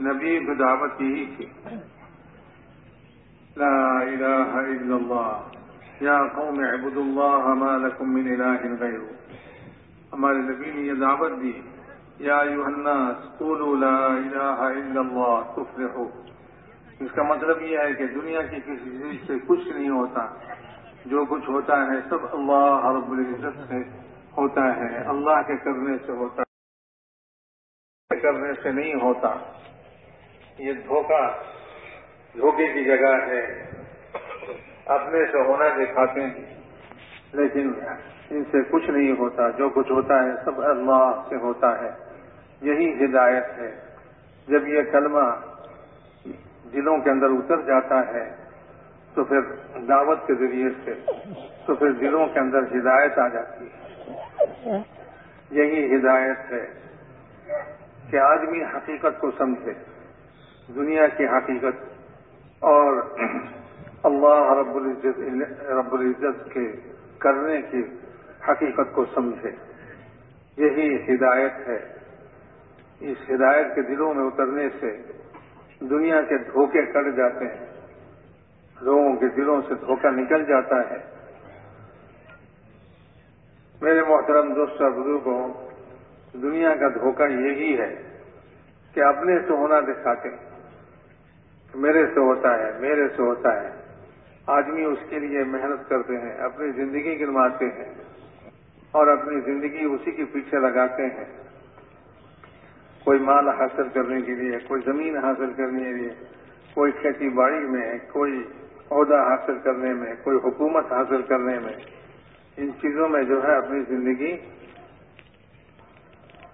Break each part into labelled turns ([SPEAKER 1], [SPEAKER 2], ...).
[SPEAKER 1] نبی کو دعوت یہی تھی۔ لا الہ الا اللہ۔ یا قوم عبد اللہ ما لکم من الہ غیر۔ ہمارے نبی نے یہ دعوت دی۔ یا الناس، قولوا لا الہ الا اللہ، تفلحوا۔ اس کا مطلب یہ ہے کہ دنیا کی کسی چیز سے کچھ نہیں ہوتا۔ جو کچھ ہوتا ہے سب اللہ رب العزت سے ہوتا ہے۔ اللہ کے کرنے سے ہوتا ہے۔ کرنے سے نہیں ہوتا۔ یہ دھوکہ، دھوکے کی جگہ ہے۔ اپنے سے ہونا دکھاتے ہیں۔ لیکن ان سے کچھ نہیں ہوتا۔ جو کچھ ہوتا ہے سب اللہ سے ہوتا ہے۔ یہی ہدایت ہے۔ جب یہ کلمہ دلوں کے اندر اتر جاتا ہے، تو پھر دعوت کے ذریعے سے، تو پھر دلوں کے اندر ہدایت آ جاتی ہے۔ یہی ہدایت ہے کہ آدمی حقیقت کو سمجھے۔ دنیا کی حقیقت اور اللہ رب العزت رب العزت کے کرنے کی حقیقت کو سمجھے۔ یہی ہدایت ہے۔ اس ہدایت کے دلوں میں اترنے سے دنیا کے دھوکے کٹ جاتے ہیں۔ لوگوں کے دلوں سے دھوکہ نکل جاتا ہے۔ میرے محترم دوست بزرگوں، دنیا کا دھوکہ یہی ہے کہ اپنے سے ہونا دکھاتے ہیں۔ میرے سے ہوتا ہے، میرے سے ہوتا ہے۔ آدمی اس کے لیے محنت کرتے ہیں، اپنی زندگی گنواتے ہیں اور اپنی زندگی اسی کے پیچھے لگاتے ہیں۔ کوئی مال حاصل کرنے کے لیے، کوئی زمین حاصل کرنے کے لیے، کوئی کھیتی باڑی میں، کوئی عہدہ حاصل کرنے میں، کوئی حکومت حاصل کرنے میں، ان چیزوں میں جو ہے اپنی زندگی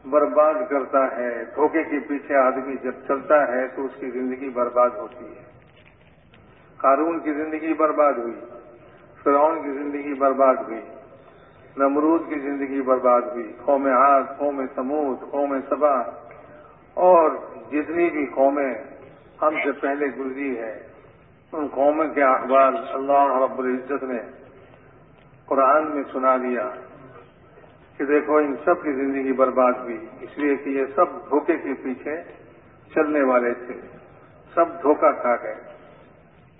[SPEAKER 1] برباد کرتا ہے، دھوکے کے پیچھے آدمی جب چلتا ہے تو اس کی زندگی برباد ہوتی ہے۔ قارون کی زندگی برباد ہوئی، فرعون کی زندگی برباد ہوئی، نمرود کی زندگی برباد ہوئی، قوم آگ قوم سمود قوم سبا، اور جتنی بھی قومیں ہم سے پہلے گزری ہے ان قوموں کے احوال اللہ رب العزت نے قرآن میں سنا دیا۔ کہ دیکھو ان سب کی زندگی برباد ہوئی، اس لیے کہ یہ سب دھوکے کے پیچھے چلنے والے تھے، سب دھوکہ کھا گئے۔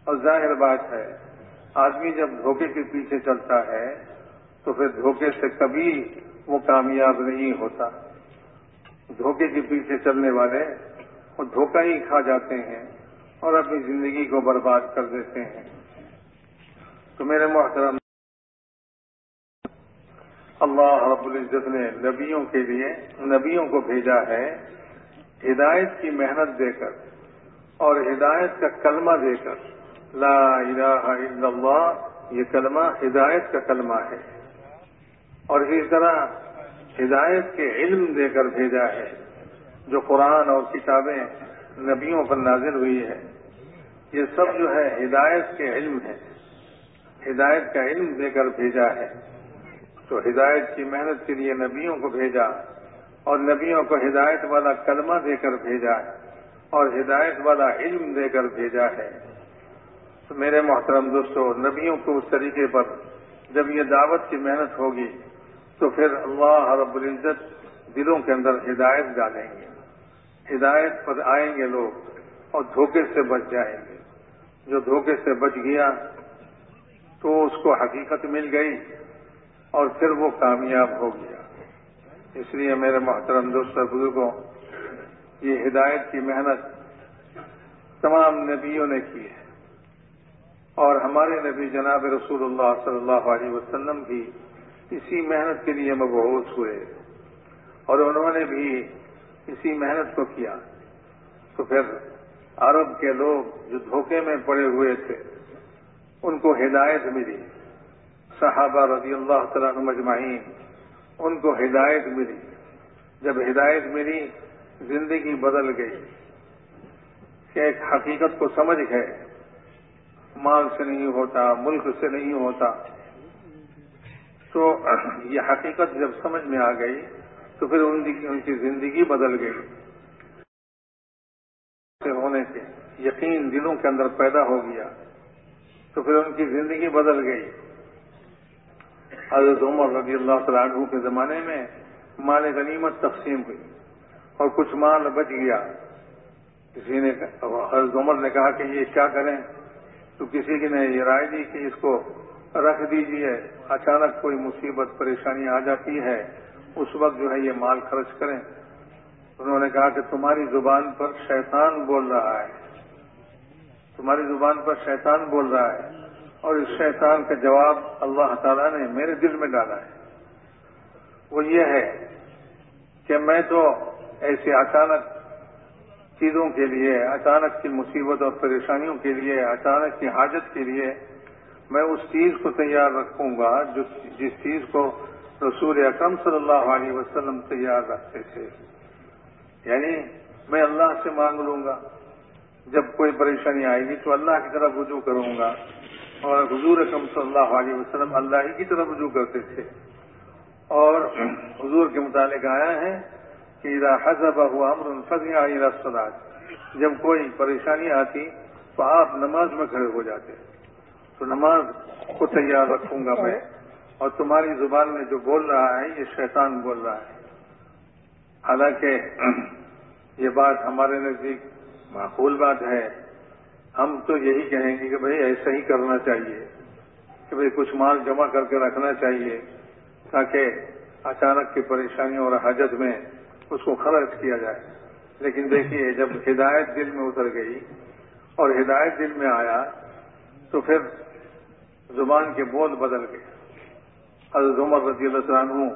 [SPEAKER 1] اور ظاہر بات ہے، آدمی جب دھوکے کے پیچھے چلتا ہے، تو پھر دھوکے سے کبھی وہ کامیاب نہیں ہوتا۔ دھوکے کے پیچھے چلنے والے وہ دھوکہ ہی کھا جاتے ہیں اور اپنی زندگی کو برباد کر دیتے ہیں۔ تو میرے محترم اللہ رب العزت نے نبیوں کے لیے نبیوں کو بھیجا ہے ہدایت کی محنت دے کر اور ہدایت کا کلمہ دے کر۔ لا الہ الا اللہ، یہ کلمہ ہدایت کا کلمہ ہے۔ اور اسی طرح ہدایت کے علم دے کر بھیجا ہے، جو قرآن اور کتابیں نبیوں پر نازل ہوئی ہے۔ یہ سب جو ہے ہدایت کے علم ہے ہدایت کا علم دے کر بھیجا ہے۔ تو ہدایت کی محنت کے لیے نبیوں کو بھیجا اور نبیوں کو ہدایت والا کلمہ دے کر بھیجا اور ہدایت والا علم دے کر بھیجا ہے۔ تو میرے محترم دوستوں نبیوں کو اس طریقے پر جب یہ دعوت کی محنت ہوگی تو پھر اللہ رب العزت دلوں کے اندر ہدایت ڈالیں گے۔ ہدایت پر آئیں گے لوگ اور دھوکے سے بچ جائیں گے۔ جو دھوکے سے بچ گیا تو اس کو حقیقت مل گئی۔ اور پھر وہ کامیاب ہو گیا۔ اس لیے میرے محترم دوست بزرگوں، یہ ہدایت کی محنت تمام نبیوں نے کی ہے۔ اور ہمارے نبی جناب رسول اللہ صلی اللہ علیہ وسلم بھی اسی محنت کے لیے مبعوث ہوئے۔ اور انہوں نے بھی اسی محنت کو کیا۔ تو پھر عرب کے لوگ جو دھوکے میں پڑے ہوئے تھے، ان کو ہدایت ملی۔ صحابہ رضی اللہ تعالیٰ مجمعین ان کو ہدایت ملی۔ جب ہدایت ملی، زندگی بدل گئی۔ کہ ایک حقیقت کو سمجھ گئے۔ مال سے نہیں ہوتا، ملک سے نہیں ہوتا۔ تو یہ حقیقت جب سمجھ میں آ گئی، تو پھر ان کی زندگی بدل گئی۔ ہونے سے یقین دلوں کے اندر پیدا ہو گیا۔ تو پھر ان کی زندگی بدل گئی۔ حضرت عمر رضی اللہ تعالیٰ عنہ کے زمانے میں مال غنیمت تقسیم ہوئی اور کچھ مال بچ گیا۔ کسی نے حضرت عمر نے کہا کہ یہ کیا کریں؟ تو کسی نے یہ رائے دی کہ اس کو رکھ دیجیے، اچانک کوئی مصیبت، پریشانی آ جاتی ہے، اس وقت جو ہے یہ مال خرچ کریں۔ انہوں نے کہا کہ تمہاری زبان پر شیطان بول رہا ہے۔ تمہاری زبان پر شیطان بول رہا ہے۔ اور اس شیطان کا جواب اللہ تعالیٰ نے میرے دل میں ڈالا ہے۔ وہ یہ ہے کہ میں تو ایسے اچانک چیزوں کے لیے، اچانک کی مصیبت اور پریشانیوں کے لیے، اچانک کی حاجت کے لیے میں اس چیز کو تیار رکھوں گا جس چیز کو رسول اکرم صلی اللہ علیہ وسلم تیار رکھتے تھے۔ یعنی میں اللہ سے مانگ لوں گا۔ جب کوئی پریشانی آئے گی تو اللہ کی طرف رجوع کروں گا۔ اور حضور اکم صلی اللہ علیہ وسلم اللہ ہی کی طرف رجوع کرتے تھے۔ اور حضور کے متعلق آیا ہے کہ اذا حضب ہوا امر فضیا سراج جب کوئی پریشانی آتی تو آپ نماز میں کھڑے ہو جاتے تو نماز کو تیار رکھوں گا میں۔ اور تمہاری زبان میں جو بول رہا ہے یہ شیطان بول رہا ہے۔ حالانکہ یہ بات ہمارے نزدیک معقول بات ہے۔ ہم تو یہی کہیں گے کہ بھائی ایسا ہی کرنا چاہیے کہ بھائی کچھ مال جمع کر کے رکھنا چاہیے تاکہ اچانک کی پریشانی اور حاجت میں اس کو خرچ کیا جائے۔ لیکن دیکھیے، جب ہدایت دل میں اتر گئی اور ہدایت دل میں آیا تو پھر زبان کے بول بدل گئے۔ حضرت عمر رضی اللہ عنہ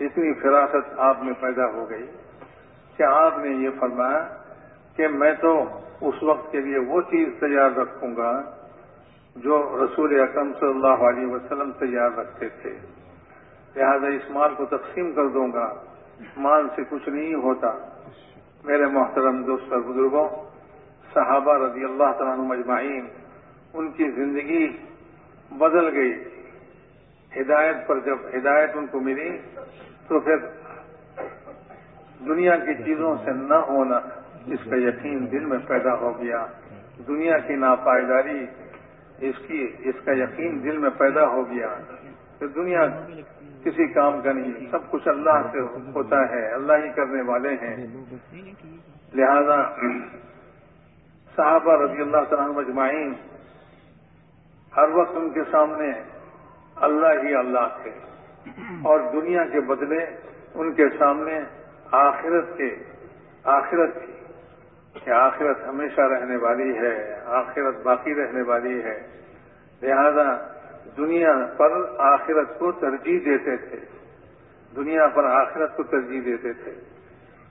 [SPEAKER 1] اتنی فراست آپ میں پیدا ہو گئی کہ آپ نے یہ فرمایا کہ میں تو اس وقت کے لیے وہ چیز تیار رکھوں گا جو رسول اکرم صلی اللہ علیہ وسلم تیار رکھتے تھے۔ لہذا اس مال کو تقسیم کر دوں گا۔ مال سے کچھ نہیں ہوتا۔ میرے محترم دوست اور بزرگوں، صحابہ رضی اللہ تعالیٰ مجمعین ان کی زندگی بدل گئی۔ ہدایت پر جب ہدایت ان کو ملی تو پھر دنیا کی چیزوں سے نہ ہونا۔ اس کا یقین دل میں پیدا ہو گیا۔ دنیا کی ناپائیداری اس کی، اس کا یقین دل میں پیدا ہو گیا۔ کہ دنیا کسی کام کا نہیں، سب کچھ اللہ سے ہوتا ہے، اللہ ہی کرنے والے ہیں۔ لہذا صحابہ رضی اللہ تعالیٰ مجمعین ہر وقت ان کے سامنے اللہ ہی اللہ تھے۔ اور دنیا کے بدلے ان کے سامنے آخرت کے، آخرت تھی کہ آخرت ہمیشہ رہنے والی ہے، آخرت باقی رہنے والی ہے۔ لہذا دنیا پر آخرت کو ترجیح دیتے تھے۔ دنیا پر آخرت کو ترجیح دیتے تھے۔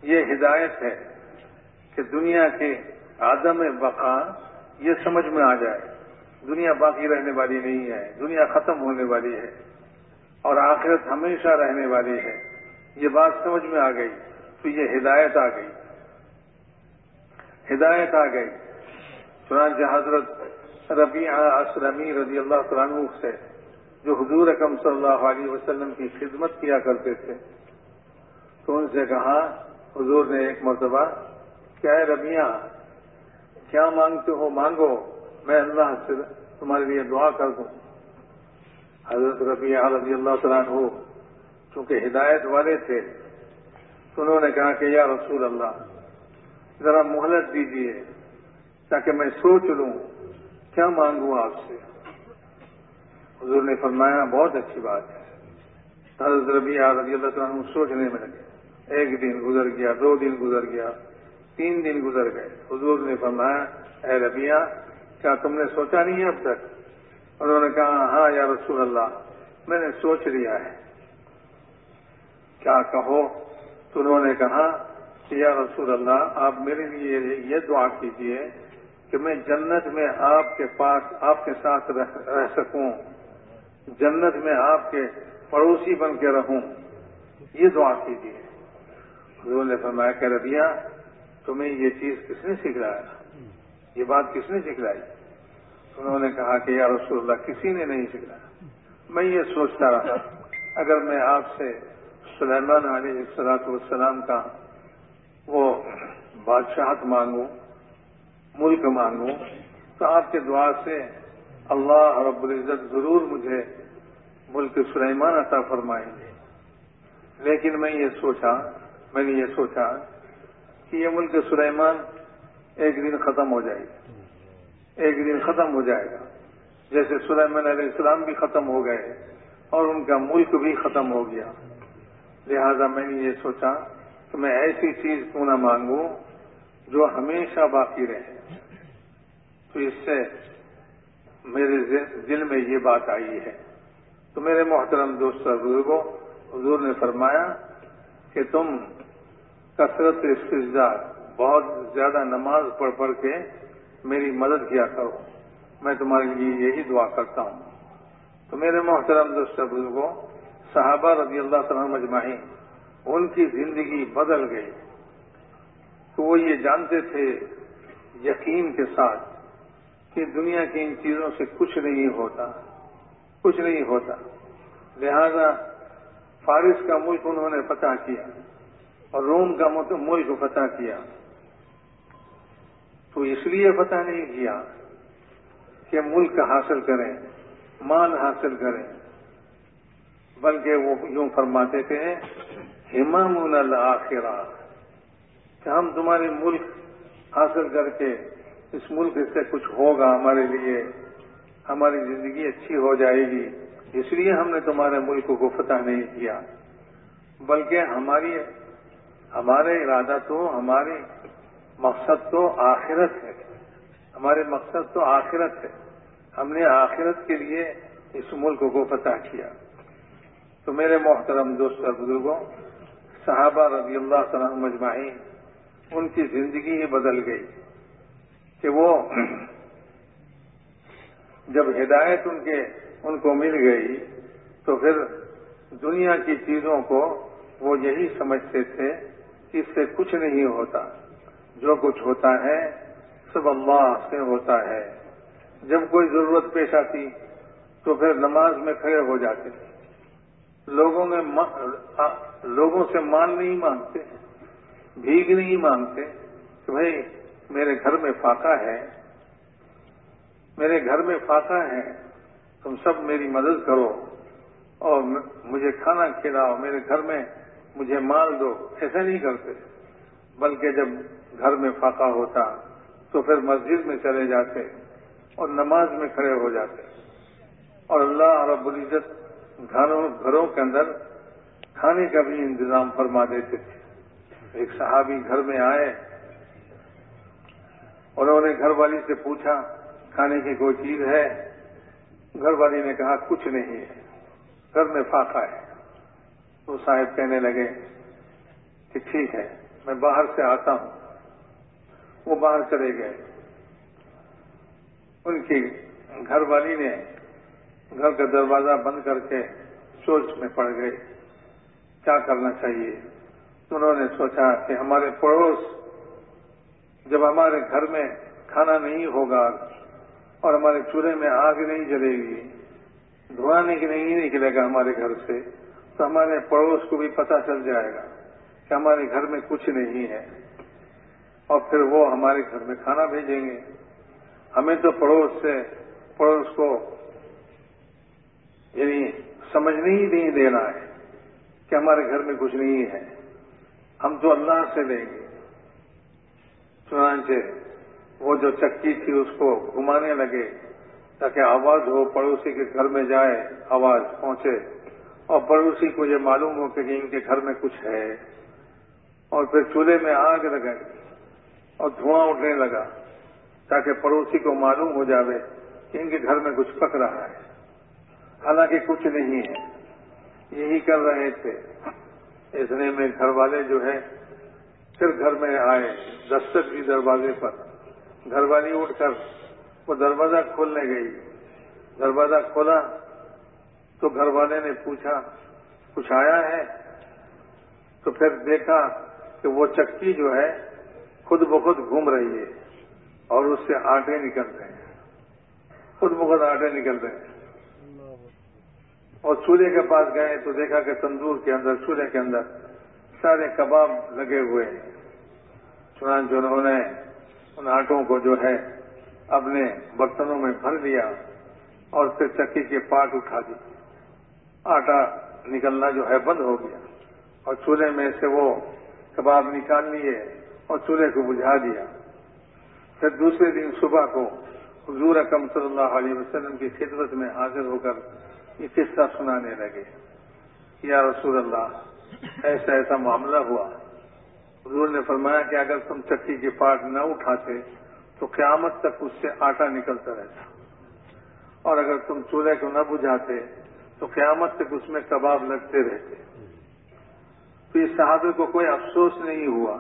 [SPEAKER 1] یہ ہدایت ہے کہ دنیا کے عدم بقا یہ سمجھ میں آ جائے۔ دنیا باقی رہنے والی نہیں ہے، دنیا ختم ہونے والی ہے۔ اور آخرت ہمیشہ رہنے والی ہے۔ یہ بات سمجھ میں آ گئی، تو یہ ہدایت آ گئی۔ ہدایت آ گئی۔ چنانچہ حضرت ربیع اسلمی رضی اللہ عنہ سے، جو حضور اکم صلی اللہ علیہ وسلم کی خدمت کیا کرتے تھے، تو ان سے کہا، حضور نے ایک مرتبہ، کیا ہے ربیہ کیا مانگتے ہو؟ مانگو، میں اللہ سے تمہارے لیے دعا کر دوں. حضرت ربیع رضی اللہ تعالیٰ عنہ چونکہ ہدایت والے تھے، تو انہوں نے کہا کہ یا رسول اللہ ذرا مہلت دیجیے تاکہ میں سوچ لوں کیا مانگوں آپ سے۔ حضور نے فرمایا، بہت اچھی بات ہے۔ حضرت ربی رضی اللہ تعالیٰ سوچنے میں لگے۔ ایک دن گزر گیا، دو دن گزر گیا، تین دن گزر گئے۔ حضور نے فرمایا، اے ربیہ کیا تم نے سوچا نہیں ہے اب تک؟ انہوں نے کہا ہاں یا رسول اللہ، میں نے سوچ لیا ہے۔ کیا کہو؟ تو انہوں نے کہا یا رسول اللہ، آپ میرے لیے یہ دعا کیجیے کہ میں جنت میں آپ کے پاس، آپ کے ساتھ رہ سکوں۔ جنت میں آپ کے پڑوسی بن کے رہوں۔ یہ دعا کیجیے حضور نے فرمایا کہ ربیہ تمہیں یہ چیز کس نے سکھلایا؟ یہ بات کس نے سکھلائی؟ انہوں نے کہا کہ یا رسول اللہ، کسی نے نہیں سکھلایا۔ میں یہ سوچتا رہا، اگر میں آپ سے سلیمان علیہ السلاط والسلام کا وہ بادشاہت مانگوں ملک مانگوں تو آپ کے دعا سے اللہ رب العزت ضرور مجھے ملک سلیمان عطا فرمائیں گے۔ لیکن میں یہ سوچا، میں نے یہ سوچا کہ یہ ملک سلیمان ایک دن ختم ہو جائے گی ایک دن ختم ہو جائے گا۔ جیسے سلیمان علیہ السلام بھی ختم ہو گئے اور ان کا ملک بھی ختم ہو گیا۔ لہذا میں نے یہ سوچا کہ میں ایسی چیز کیوں نہ مانگوں جو ہمیشہ باقی رہے؟ تو اس سے میرے دل میں یہ بات آئی ہے۔ تو میرے محترم دوست بزرگوں، حضور نے فرمایا کہ تم کثرت استجا بہت زیادہ نماز پڑھ پڑھ کے میری مدد کیا کرو۔ میں تمہارے لیے یہی دعا کرتا ہوں۔ تو میرے محترم دوست بزرگوں، صحابہ رضی اللہ تعالیٰ مجمعین ان کی زندگی بدل گئی۔ تو وہ یہ جانتے تھے یقین کے ساتھ کہ دنیا کی ان چیزوں سے کچھ نہیں ہوتا، کچھ نہیں ہوتا۔ لہذا فارس کا ملک انہوں نے فتح کیا اور روم کا ملک فتح کیا۔ تو اس لیے فتح نہیں کیا کہ ملک حاصل کریں، مال حاصل کریں۔ بلکہ وہ یوں فرماتے تھے ہمام الآخرہ. کہ ہم تمہارے ملک حاصل کر کے اس ملک سے کچھ ہوگا ہمارے لیے، ہماری زندگی اچھی ہو جائے گی۔ اس لیے ہم نے تمہارے ملک کو فتح نہیں کیا۔ بلکہ ہماری، ہمارے ارادہ تو، ہماری مقصد تو آخرت ہے۔ ہمارے مقصد تو آخرت ہے۔ ہم نے آخرت کے لیے اس ملک کو فتح کیا۔ تو میرے محترم دوست اور بزرگوں، صحابہ رضی اللہ تعالیٰ مجمعین ان کی زندگی ہی بدل گئی کہ وہ جب ہدایت ان کے، ان کو مل گئی تو پھر دنیا کی چیزوں کو وہ یہی سمجھتے تھے کہ اس سے کچھ نہیں ہوتا۔ جو کچھ ہوتا ہے، سب اللہ سے ہوتا ہے۔ جب کوئی ضرورت پیش آتی تو پھر نماز میں کھڑے ہو جاتے تھے۔ لوگوں میں لوگوں سے مان نہیں مانگتے، بھیگ نہیں مانگتے کہ بھائی میرے گھر میں فاقہ ہے، میرے گھر میں فاقہ ہے، تم سب میری مدد کرو اور مجھے کھانا کھلاؤ، میرے گھر میں مجھے مال دو۔ ایسا نہیں کرتے، بلکہ جب گھر میں فاقہ ہوتا تو پھر مسجد میں چلے جاتے اور نماز میں کھڑے ہو جاتے۔ اور اللہ رب العزت گھروں گھروں کے اندر کھانے کا بھی انتظام فرما دیتے تھے۔ ایک صحابی گھر میں آئے، انہوں نے گھر والی سے پوچھا، کھانے کی کوئی چیز ہے؟ گھر والی نے کہا، کچھ نہیں ہے، گھر میں فاقہ ہے۔ تو صاحب کہنے لگے کہ ٹھیک ہے، میں باہر سے آتا ہوں۔ وہ باہر چلے گئے۔ ان کی گھر والی نے گھر کا دروازہ بند کر کے سوچ میں پڑ گئے۔ کیا کرنا چاہیے؟ انہوں نے سوچا کہ ہمارے پڑوس جب ہمارے گھر میں کھانا نہیں ہوگا اور ہمارے چولہے میں آگ نہیں جلے گی، دھواں نہیں نکلے گا ہمارے گھر سے، تو ہمارے پڑوس کو بھی پتہ چل جائے گا کہ ہمارے گھر میں کچھ نہیں ہے۔ اور پھر وہ ہمارے گھر میں کھانا بھیجیں گے۔ ہمیں تو پڑوس سے پڑوس کو یعنی سمجھنے ہی نہیں دینا ہے کہ ہمارے گھر میں کچھ نہیں ہے۔ ہم تو اللہ سے لیں گے۔ چنانچہ وہ جو چکی تھی اس کو گھمانے لگے تاکہ آواز ہو، پڑوسی کے گھر میں جائے، آواز پہنچے۔ اور پڑوسی کو یہ معلوم ہو کہ ان کے گھر میں کچھ ہے۔ اور پھر چولہے میں آگ لگائی اور دھواں اٹھنے لگا تاکہ پڑوسی کو معلوم ہو جاوے کہ ان کے گھر میں کچھ پک رہا ہے۔ حالانکہ کچھ نہیں ہے۔ یہی کر رہے تھے۔ اس میں گھر والے جو ہے پھر گھر میں آئے دستک کی دروازے پر۔ گھر والی اٹھ کر وہ دروازہ کھولنے گئی۔ دروازہ کھولا تو گھر والے نے پوچھا، کچھ آیا ہے؟ تو پھر دیکھا کہ وہ چکی جو ہے، خود بخود گھوم رہی ہے اور اس سے آٹے نکل رہے ہیں۔ خود بخود آٹے نکل رہے ہیں۔ اور چولہے کے پاس گئے تو دیکھا کہ تندور کے اندر چولہے کے اندر سارے کباب لگے ہوئے ہیں۔ چنانچہ انہوں نے ان آٹوں کو جو ہے اپنے برتنوں میں بھر لیا اور پھر چکی کے پاٹ اٹھا دی آٹا نکلنا جو ہے بند ہو گیا اور چولہے میں سے وہ کباب نکال لیے اور چولہے کو بجھا دیا۔ پھر دوسرے دن صبح کو حضور اکم صلی اللہ علیہ وسلم کی خدمت میں حاضر ہو کر یہ قصہ سنانے لگے۔ یا رسول اللہ، ایسا ایسا معاملہ ہوا۔ حضور نے فرمایا کہ اگر تم چکی کے پاٹ نہ اٹھاتے تو قیامت تک اس سے آٹا نکلتا رہتا۔ اور اگر تم چولہے کو نہ بجھاتے تو قیامت تک اس میں کباب لگتے رہتے۔ تو اس صحابے کو کوئی افسوس نہیں ہوا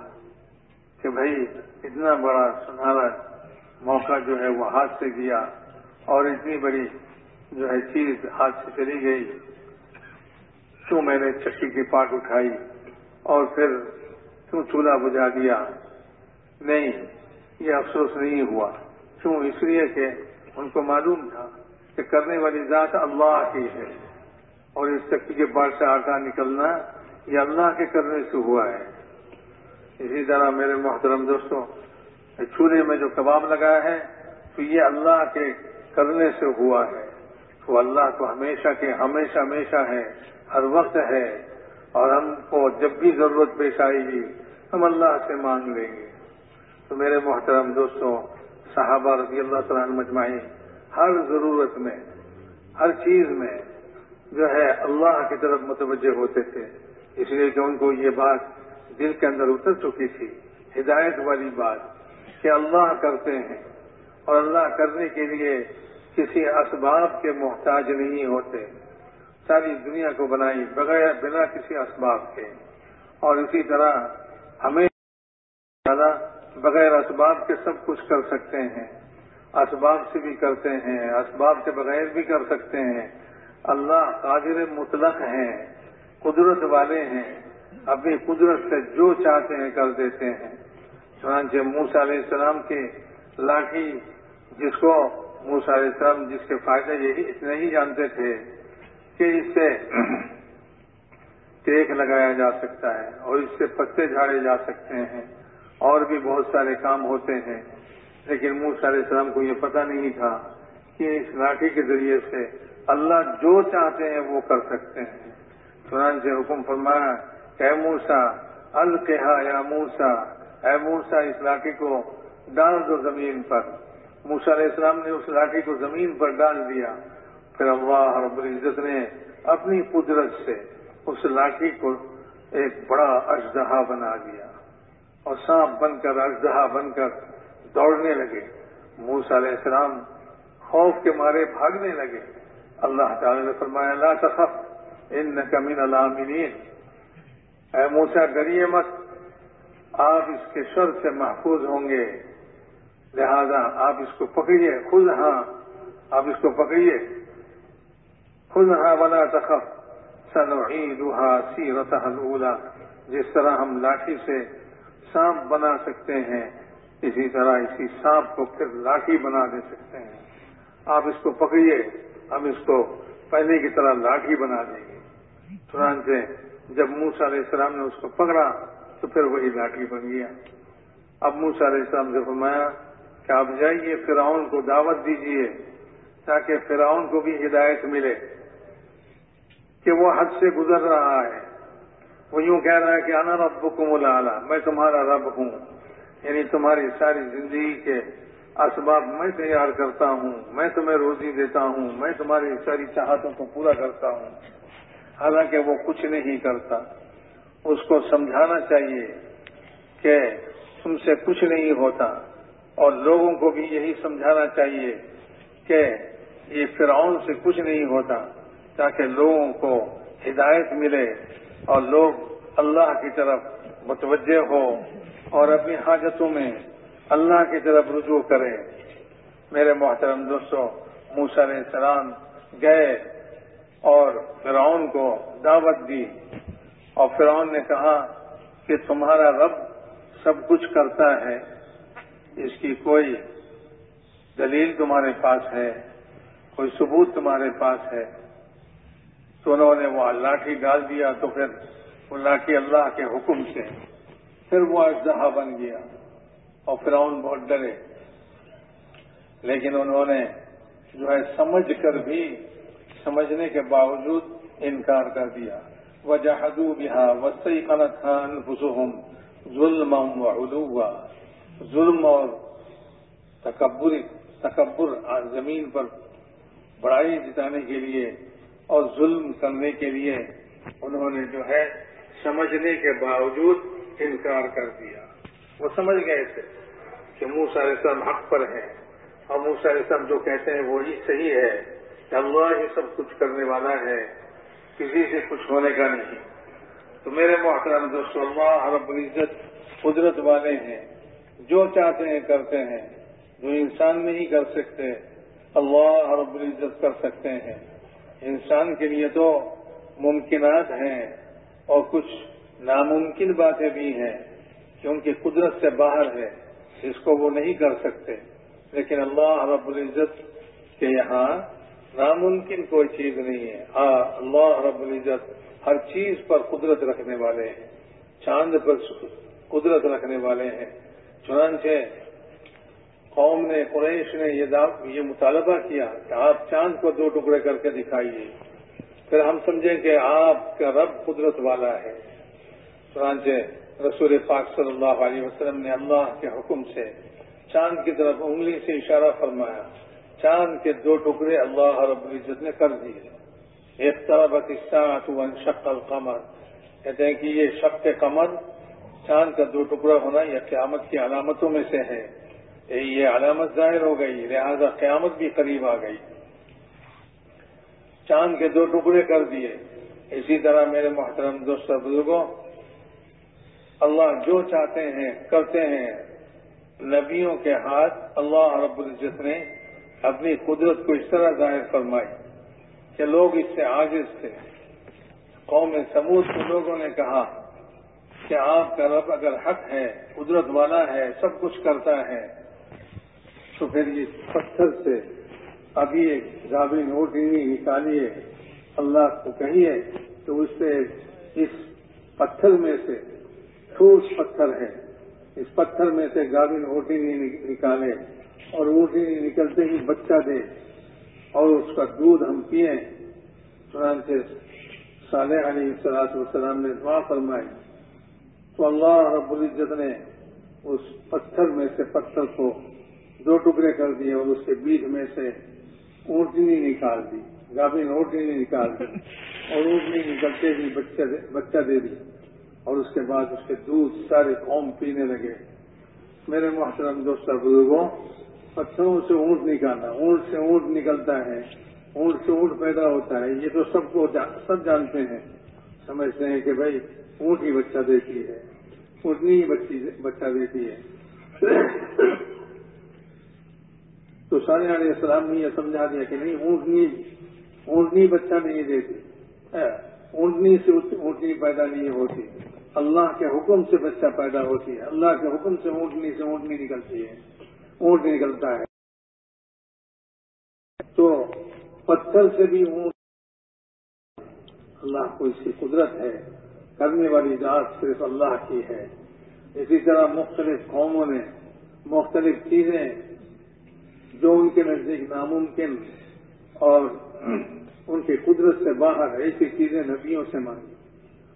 [SPEAKER 1] کہ بھائی، اتنا بڑا سنہرا موقع جو ہے وہ ہاتھ سے گیا اور اتنی بڑی جو ہے چیز ہاتھ سے چلی گئی کیوں میں نے چکی کی پاٹ اٹھائی اور پھر کیوں چولہا بجھا دیا؟ نہیں، یہ افسوس نہیں ہوا۔ کیوں؟ اس لیے کہ ان کو معلوم تھا کہ کرنے والی ذات اللہ کی ہے اور اس چکی کے پاٹ سے آٹا نکلنا یہ اللہ کے کرنے سے ہوا ہے۔ اسی طرح میرے محترم دوستوں چولہے میں جو کباب لگایا ہے، تو یہ اللہ کے کرنے سے ہوا ہے۔ تو اللہ کو ہمیشہ کے ہمیشہ ہمیشہ ہے ہر وقت ہے اور ہم کو جب بھی ضرورت پیش آئے گی، ہم اللہ سے مانگ لیں گے۔ تو میرے محترم دوستوں، صحابہ رضی اللہ تعالیٰ مجمعین، ہر ضرورت میں، ہر چیز میں جو ہے اللہ کی طرف متوجہ ہوتے تھے۔ اس لیے کہ ان کو یہ بات دل کے اندر اتر چکی تھی، ہدایت والی بات کہ اللہ کرتے ہیں۔ اور اللہ کرنے کے لیے کسی اسباب کے محتاج نہیں ہوتے۔ ساری دنیا کو بنائی بغیر بنا کسی اسباب کے۔ اور اسی طرح ہمیں بغیر اسباب کے سب کچھ کر سکتے ہیں۔ اسباب سے بھی کرتے ہیں، اسباب کے بغیر بھی کر سکتے ہیں۔ اللہ قادر مطلق ہیں، قدرت والے ہیں۔ اپنی قدرت سے جو چاہتے ہیں کر دیتے ہیں۔ چنانچہ موسا علیہ السلام کی لاٹھی جس کو موسا علیہ السلام جس کے فائدے یہی اتنے ہی جانتے تھے کہ اس سے ٹیک لگایا جا سکتا ہے اور اس سے پتے جھاڑے جا سکتے ہیں اور بھی بہت سارے کام ہوتے ہیں۔ لیکن موسا علیہ السلام کو یہ پتہ نہیں تھا کہ اس لاٹھی کے ذریعے سے اللہ جو چاہتے ہیں وہ کر سکتے ہیں۔ چنانچہ حکم فرمایا، اے موسا القحا یا موسا اے موسا اس لاٹھی کو ڈال دو زمین پر۔ موسا علیہ السلام نے اس لاٹھی کو زمین پر ڈال دیا۔ پھر اللہ رب العزت نے اپنی قدرت سے اس لاٹھی کو ایک بڑا اجدہا بنا دیا اور سانپ بن کر اجدہا بن کر دوڑنے لگے۔ موسا علیہ السلام خوف کے مارے بھاگنے لگے۔ اللہ تعالی نے فرمایا، لا تخف ان کمین علامین اے موسا ڈریے مت، آپ اس کے شر سے محفوظ ہوں گے۔ لہذا آپ اس کو پکڑیے، خود ہاں آپ اس کو پکڑیے۔ خود ہاں بنا تخف سنوئی روحا سی رتحلا جس طرح ہم لاٹھی سے سانپ بنا سکتے ہیں، اسی طرح اسی سانپ کو پھر لاٹھی بنا دے سکتے ہیں۔ آپ اس کو پکڑیے، ہم اس کو پہلے کی طرح لاٹھی بنا دیں گے۔ چنانچہ جب موسا علیہ السلام نے اس کو پکڑا، تو پھر وہی لاٹھی بن گیا۔ اب موسا علیہ السلام سے فرمایا کہ آپ جائیے فرعون کو دعوت دیجیے تاکہ فرعون کو بھی ہدایت ملے کہ وہ حد سے گزر رہا ہے۔ وہ یوں کہہ رہا ہے کہ آنا رب کو ملا میں تمہارا رب ہوں۔ یعنی تمہاری ساری زندگی کے اسباب میں تیار کرتا ہوں، میں تمہیں روزی دیتا ہوں، میں تمہاری ساری چاہتوں کو پورا کرتا ہوں۔ حالانکہ وہ کچھ نہیں کرتا۔ اس کو سمجھانا چاہیے کہ تم سے کچھ نہیں ہوتا۔ اور لوگوں کو بھی یہی سمجھانا چاہیے کہ یہ فرعون سے کچھ نہیں ہوتا، تاکہ لوگوں کو ہدایت ملے اور لوگ اللہ کی طرف متوجہ ہو اور اپنی حاجتوں میں اللہ کی طرف رجوع کرے میرے محترم دوستوں موسا علیہ السلام گئے اور فرعون کو دعوت دی اور فرعون نے کہا کہ تمہارا رب سب کچھ کرتا ہے۔ اس کی کوئی دلیل تمہارے پاس ہے، کوئی ثبوت تمہارے پاس ہے، تو انہوں نے وہ لاٹھی ڈال دیا، تو پھر وہ لاٹھی اللہ کے حکم سے پھر وہ اجدہا بن گیا اور فرعون بہت ڈرے۔ لیکن انہوں نے جو ہے سمجھ کر بھی سمجھنے کے باوجود انکار کر دیا۔ وہ جہادو بہا وسطی خان حسم ظلم و علوا ظلم اور تکبر تکبر زمین پر بڑائی جتانے کے لیے اور ظلم کرنے کے لیے انہوں نے جو ہے سمجھنے کے باوجود انکار کر دیا۔ وہ سمجھ گئے تھے کہ منہ السلام حق پر ہے اور منہ السلام جو کہتے ہیں وہی صحیح ہے کہ اللہ ہی سب کچھ کرنے والا ہے، کسی سے کچھ ہونے کا نہیں۔ تو میرے محترم دوست اللہ رب العزت قدرت والے ہیں۔ جو چاہتے ہیں کرتے ہیں، جو انسان نہیں کر سکتے اللہ رب العزت کر سکتے ہیں۔ انسان کے لیے تو ممکنات ہیں اور کچھ ناممکن باتیں بھی ہیں کہ ان کی قدرت سے باہر ہے جس کو وہ نہیں کر سکتے۔ لیکن اللہ رب العزت کے یہاں ناممکن کوئی چیز نہیں ہے۔ ہاں اللہ رب العزت ہر چیز پر قدرت رکھنے والے ہیں، چاند پر قدرت رکھنے والے ہیں۔ چنانچہ قوم نے قریش نے یہ مطالبہ کیا کہ آپ چاند کو دو ٹکڑے کر کے دکھائیے۔ پھر ہم سمجھیں کہ آپ کا رب قدرت والا ہے۔ چنانچہ رسول پاک صلی اللہ علیہ وسلم نے اللہ کے حکم سے چاند کی طرف انگلی سے اشارہ فرمایا۔ چاند کے دو ٹکڑے اللہ رب العزت نے کر دیے۔ ایک طرح ون شک القمر۔ کہتے ہیں کہ یہ شک کے قمر چاند کا دو ٹکڑا ہونا یہ قیامت کی علامتوں میں سے ہے۔ یہ علامت ظاہر ہو گئی، لہذا قیامت بھی قریب آ گئی۔ چاند کے دو ٹکڑے کر دیے۔ اسی طرح میرے محترم دوست بزرگوں، اللہ جو چاہتے ہیں، کرتے ہیں۔ نبیوں کے ہاتھ اللہ رب العزت نے اپنی قدرت کو اس طرح ظاہر فرمائی کہ لوگ اس سے عاجز تھے۔ قوم سمود کے لوگوں نے کہا کہ آپ کا رب اگر حق ہے، قدرت والا ہے، سب کچھ کرتا ہے، تو پھر اس پتھر سے ابھی ایک گابی نوٹنی نکالیے اللہ کو کہیے تو اس سے اس پتھر میں سے ٹھوس پتھر ہے۔ اس پتھر میں سے گابی نوٹی نکالے، اور اونٹی نکلتے ہی بچہ دے، اور اس کا دودھ ہم پیئیں۔ چنانچہ صالح علیہ صلاحت والسلام نے دعا فرمائی۔ تو اللہ رب العزت نے اس پتھر میں سے پتھر کو دو ٹکڑے کر دیے اور اس کے بیچ میں سے اونٹنی نکال دی گابن اونٹنی نکال دی اور اونٹنی نکلتے ہی بچہ دے دی۔ اور اس کے بعد اس کے دودھ سارے قوم پینے لگے۔ میرے محترم دوست بزرگوں، پتھروں سے اونٹ نکالنا، اونٹ سے اونٹ نکلتا ہے، اونٹ سے اونٹ پیدا ہوتا ہے، یہ تو سب کو سب جانتے ہیں، سمجھتے ہیں کہ بھائی اونٹ ہی بچہ دیتی ہے، اونٹنی ہی بچہ دیتی ہے۔ تو سارے علیہ السلام نے یہ سمجھا دیا کہ نہیں، اونٹنی اونٹنی بچہ نہیں دیتی ہاں، اونٹنی سے اونٹنی پیدا نہیں ہوتی۔ اللہ کے حکم سے بچہ پیدا ہوتی ہے۔ اللہ کے حکم سے اونٹنی سے اونٹنی نکلتی ہے۔ اونٹ نکلتا ہے۔ تو پتھر سے بھی اونٹ اللہ کو اس کی قدرت ہے۔ کرنے والی ذات صرف اللہ کی ہے۔ اسی طرح مختلف قوموں نے مختلف چیزیں جو ان کے نزدیک ناممکن اور ان کی قدرت سے باہر ایسی چیزیں نبیوں سے مانگی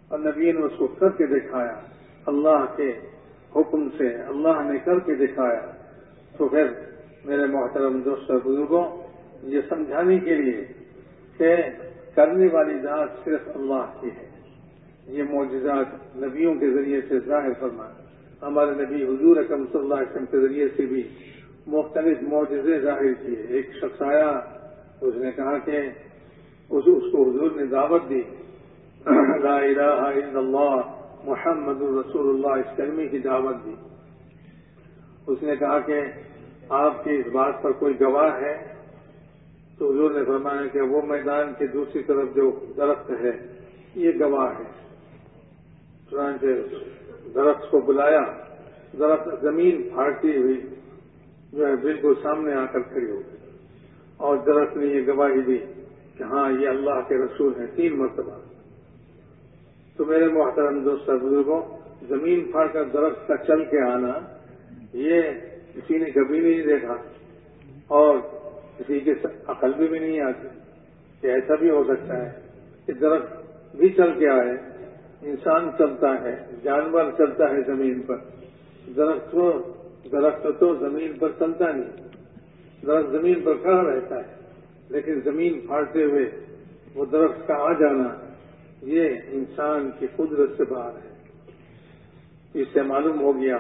[SPEAKER 1] اور نبی نے اس کو کر کے دکھایا۔ اللہ کے حکم سے اللہ نے کر کے دکھایا۔ تو پھر میرے محترم دوست بزرگوں، یہ سمجھانے کے لیے کہ کرنے والی ذات صرف اللہ کی ہے۔ یہ معجزات نبیوں کے ذریعے سے ظاہر فرما ہمارے نبی حضور اکم صلی اللہ علیہ وسلم کے ذریعے سے بھی مختلف معجزے ظاہر کیے۔ ایک شخص آیا، اس نے کہا کہ اس کو حضور نے دعوت دی۔ لا الہ الا اللہ، محمد الرسول اللہ، اس کلمے کی دعوت دی۔ اس نے کہا کہ آپ کی اس بات پر کوئی گواہ ہے؟ تو حضور نے فرمایا کہ وہ میدان کے دوسری طرف جو درخت ہے، یہ گواہ ہے۔ درخت کو بلایا درخت زمین پھاڑتی ہوئی جو ہے بالکل سامنے آ کر کھڑی ہو گئی۔ اور درخت نے یہ گواہی دی کہ ہاں یہ اللہ کے رسول ہیں تین مرتبہ۔ تو میرے محترم دوست بزرگوں زمین پھاڑ کر درخت کا چل کے آنا یہ کسی نے کبھی نہیں دیکھا۔ اور کسی کے عقل بھی, بھی نہیں آتی کہ ایسا بھی ہو سکتا ہے کہ درخت بھی چل کے آئے انسان چلتا ہے، جانور چلتا ہے زمین پر۔ درخت درخت تو زمین پر چلتا نہیں۔ درخت زمین پر کھڑا رہتا ہے، لیکن زمین پھاڑتے ہوئے وہ درخت کا آ جانا، یہ انسان کی قدرت سے باہر ہے۔ اس سے معلوم ہو گیا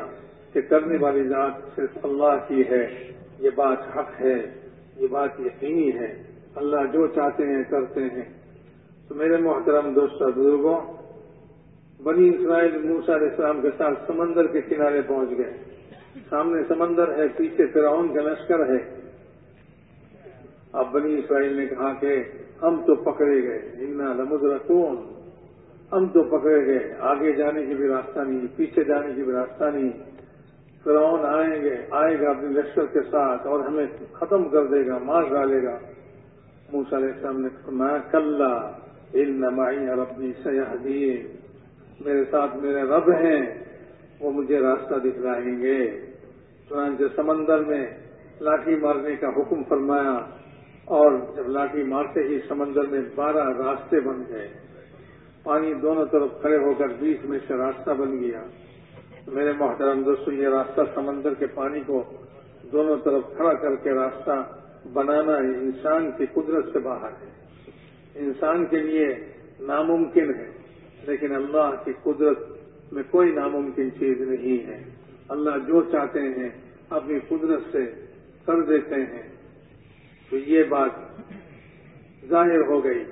[SPEAKER 1] کہ کرنے والی ذات صرف اللہ کی ہے۔ یہ بات حق ہے، یہ بات یقینی ہے۔ اللہ جو چاہتے ہیں، کرتے ہیں۔ تو میرے محترم دوست بزرگوں بنی اسرائیل موسا علیہ السلام کے ساتھ سمندر کے کنارے پہنچ گئے۔ سامنے سمندر ہے، پیچھے فرعون کا لشکر ہے۔ اب بنی اسرائیل نے کہا کہ ہم تو پکڑے گئے۔ انا لمدر کون ہم تو پکڑے گئے۔ آگے جانے کی بھی راستہ نہیں، پیچھے جانے کی بھی راستہ نہیں۔ فرعون آئیں گے، آئے گا اپنے لشکر کے ساتھ اور ہمیں ختم کر دے گا، مار ڈالے گا۔ موسا علیہ السلام نے فرمایا کل ان نمائی ربی سیاح میرے ساتھ میرے رب ہیں، وہ مجھے راستہ دکھلائیں گے۔ چنانچہ سمندر میں لاٹھی مارنے کا حکم فرمایا اور جب لاٹھی مارتے ہی سمندر میں بارہ راستے بن گئے۔ پانی دونوں طرف کھڑے ہو کر بیچ میں سے راستہ بن گیا۔ میرے محترم دوستوں یہ راستہ سمندر کے پانی کو دونوں طرف کھڑا کر کے راستہ بنانا انسان کی قدرت سے باہر ہے۔ انسان کے لیے ناممکن ہے۔ لیکن اللہ کی قدرت میں کوئی ناممکن چیز نہیں ہے۔ اللہ جو چاہتے ہیں، اپنی قدرت سے کر دیتے ہیں۔ تو یہ بات ظاہر ہو گئی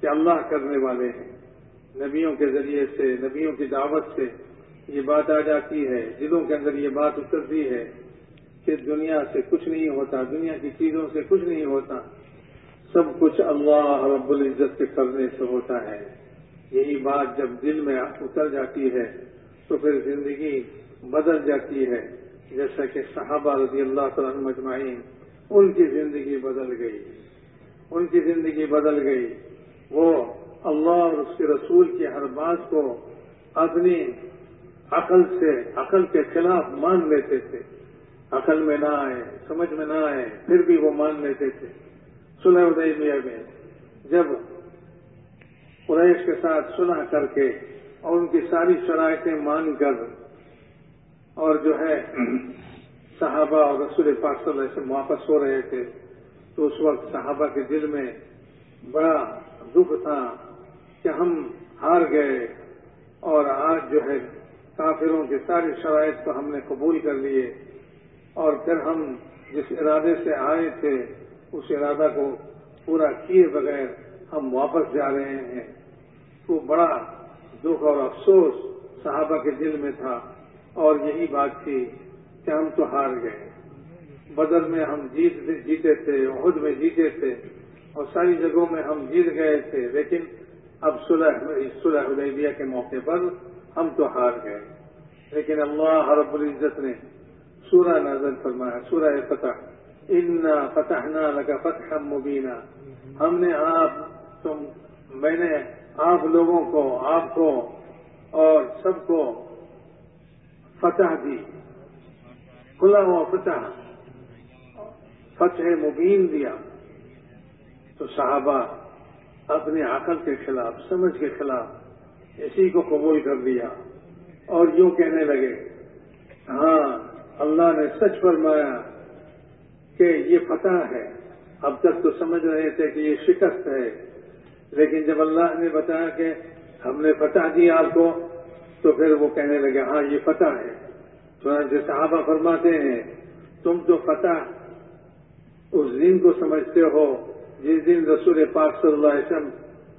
[SPEAKER 1] کہ اللہ کرنے والے ہیں۔ نبیوں کے ذریعے سے، نبیوں کی دعوت سے یہ بات آ جاتی ہے۔ دلوں کے اندر یہ بات اترتی ہے کہ دنیا سے کچھ نہیں ہوتا، دنیا کی چیزوں سے کچھ نہیں ہوتا۔ سب کچھ اللہ رب العزت کے کرنے سے ہوتا ہے۔ یہی بات جب دل میں اتر جاتی ہے تو پھر زندگی بدل جاتی ہے۔ جیسا کہ صحابہ رضی اللہ تعالیٰ مجمعین ان کی زندگی بدل گئی۔ ان کی زندگی بدل گئی۔ وہ اللہ اور اس کے رسول کی ہر بات کو اپنی عقل سے، عقل کے خلاف مان لیتے تھے۔ عقل میں نہ آئے، سمجھ میں نہ آئے، پھر بھی وہ مان لیتے تھے۔ سلح ادیبیہ میں جب قریش کے ساتھ سنا کر کے اور ان کی ساری شرائطیں مان کر اور جو ہے صحابہ اور رسول پاک صلی اللہ علیہ وسلم واپس ہو رہے تھے، تو اس وقت صحابہ کے دل میں بڑا دکھ تھا کہ ہم ہار گئے اور آج جو ہے کافروں کی ساری شرائط کو ہم نے قبول کر لیے اور پھر ہم جس ارادے سے آئے تھے، اس ارادہ کو پورا کیے بغیر ہم واپس جا رہے ہیں۔ تو بڑا دکھ اور افسوس صحابہ کے دل میں تھا اور یہی بات تھی، کہ ہم تو ہار گئے۔ بدر میں ہم جیت جیتے تھے، عہد میں جیتے تھے اور ساری جگہوں میں ہم جیت گئے تھے۔ لیکن اب صلح صلح حدیبیہ کے موقع پر ہم تو ہار گئے۔ لیکن اللہ رب العزت نے سورہ نازل فرمایا، سورہ فتح ان فتح نہ لگا فتح مبینہ ہم نے آپ تم میں نے آپ لوگوں کو، آپ کو اور سب کو فتح دی۔ کھلا ہوا فتح۔ فتح مبین دیا۔ تو صحابہ اپنے عقل کے خلاف، سمجھ کے خلاف اسی کو قبول کر دیا اور یوں کہنے لگے ہاں اللہ نے سچ فرمایا کہ یہ فتح ہے۔ اب تک تو سمجھ رہے تھے کہ یہ شکست ہے۔ لیکن جب اللہ نے بتایا کہ ہم نے فتح دیا آپ کو، تو پھر وہ کہنے لگے ہاں یہ فتح ہے۔ چنانچہ صحابہ فرماتے ہیں، تم تو فتح اس دن کو سمجھتے ہو جس دن رسول پاک صلی اللہ علیہ وسلم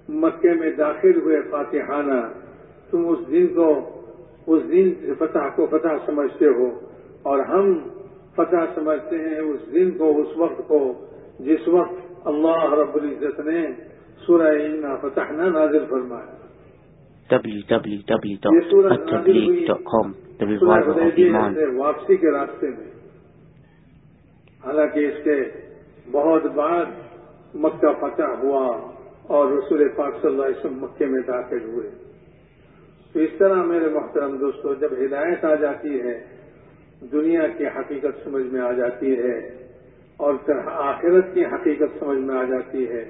[SPEAKER 1] مکے میں داخل ہوئے فاتحانہ۔ تم اس دن کو، اس دن فتح کو فتح سمجھتے ہو۔ اور ہم فتح سمجھتے ہیں اس دن کو، اس وقت کو۔ جس وقت اللہ رب العزت نے سورہ فتحنا نازل فرمایا۔
[SPEAKER 2] www.attableek.com The Revival of Iman
[SPEAKER 1] واپسی کے راستے میں۔ حالانکہ اس کے بہت بعد مکہ فتح ہوا اور رسول پاک صلی اللہ علیہ وسلم مکے میں داخل ہوئے۔ تو اس طرح میرے محترم دوستوں جب ہدایت آ جاتی ہے دنیا کی حقیقت سمجھ میں آ جاتی ہے۔ اور پھر آخرت کی حقیقت سمجھ میں آ جاتی ہے،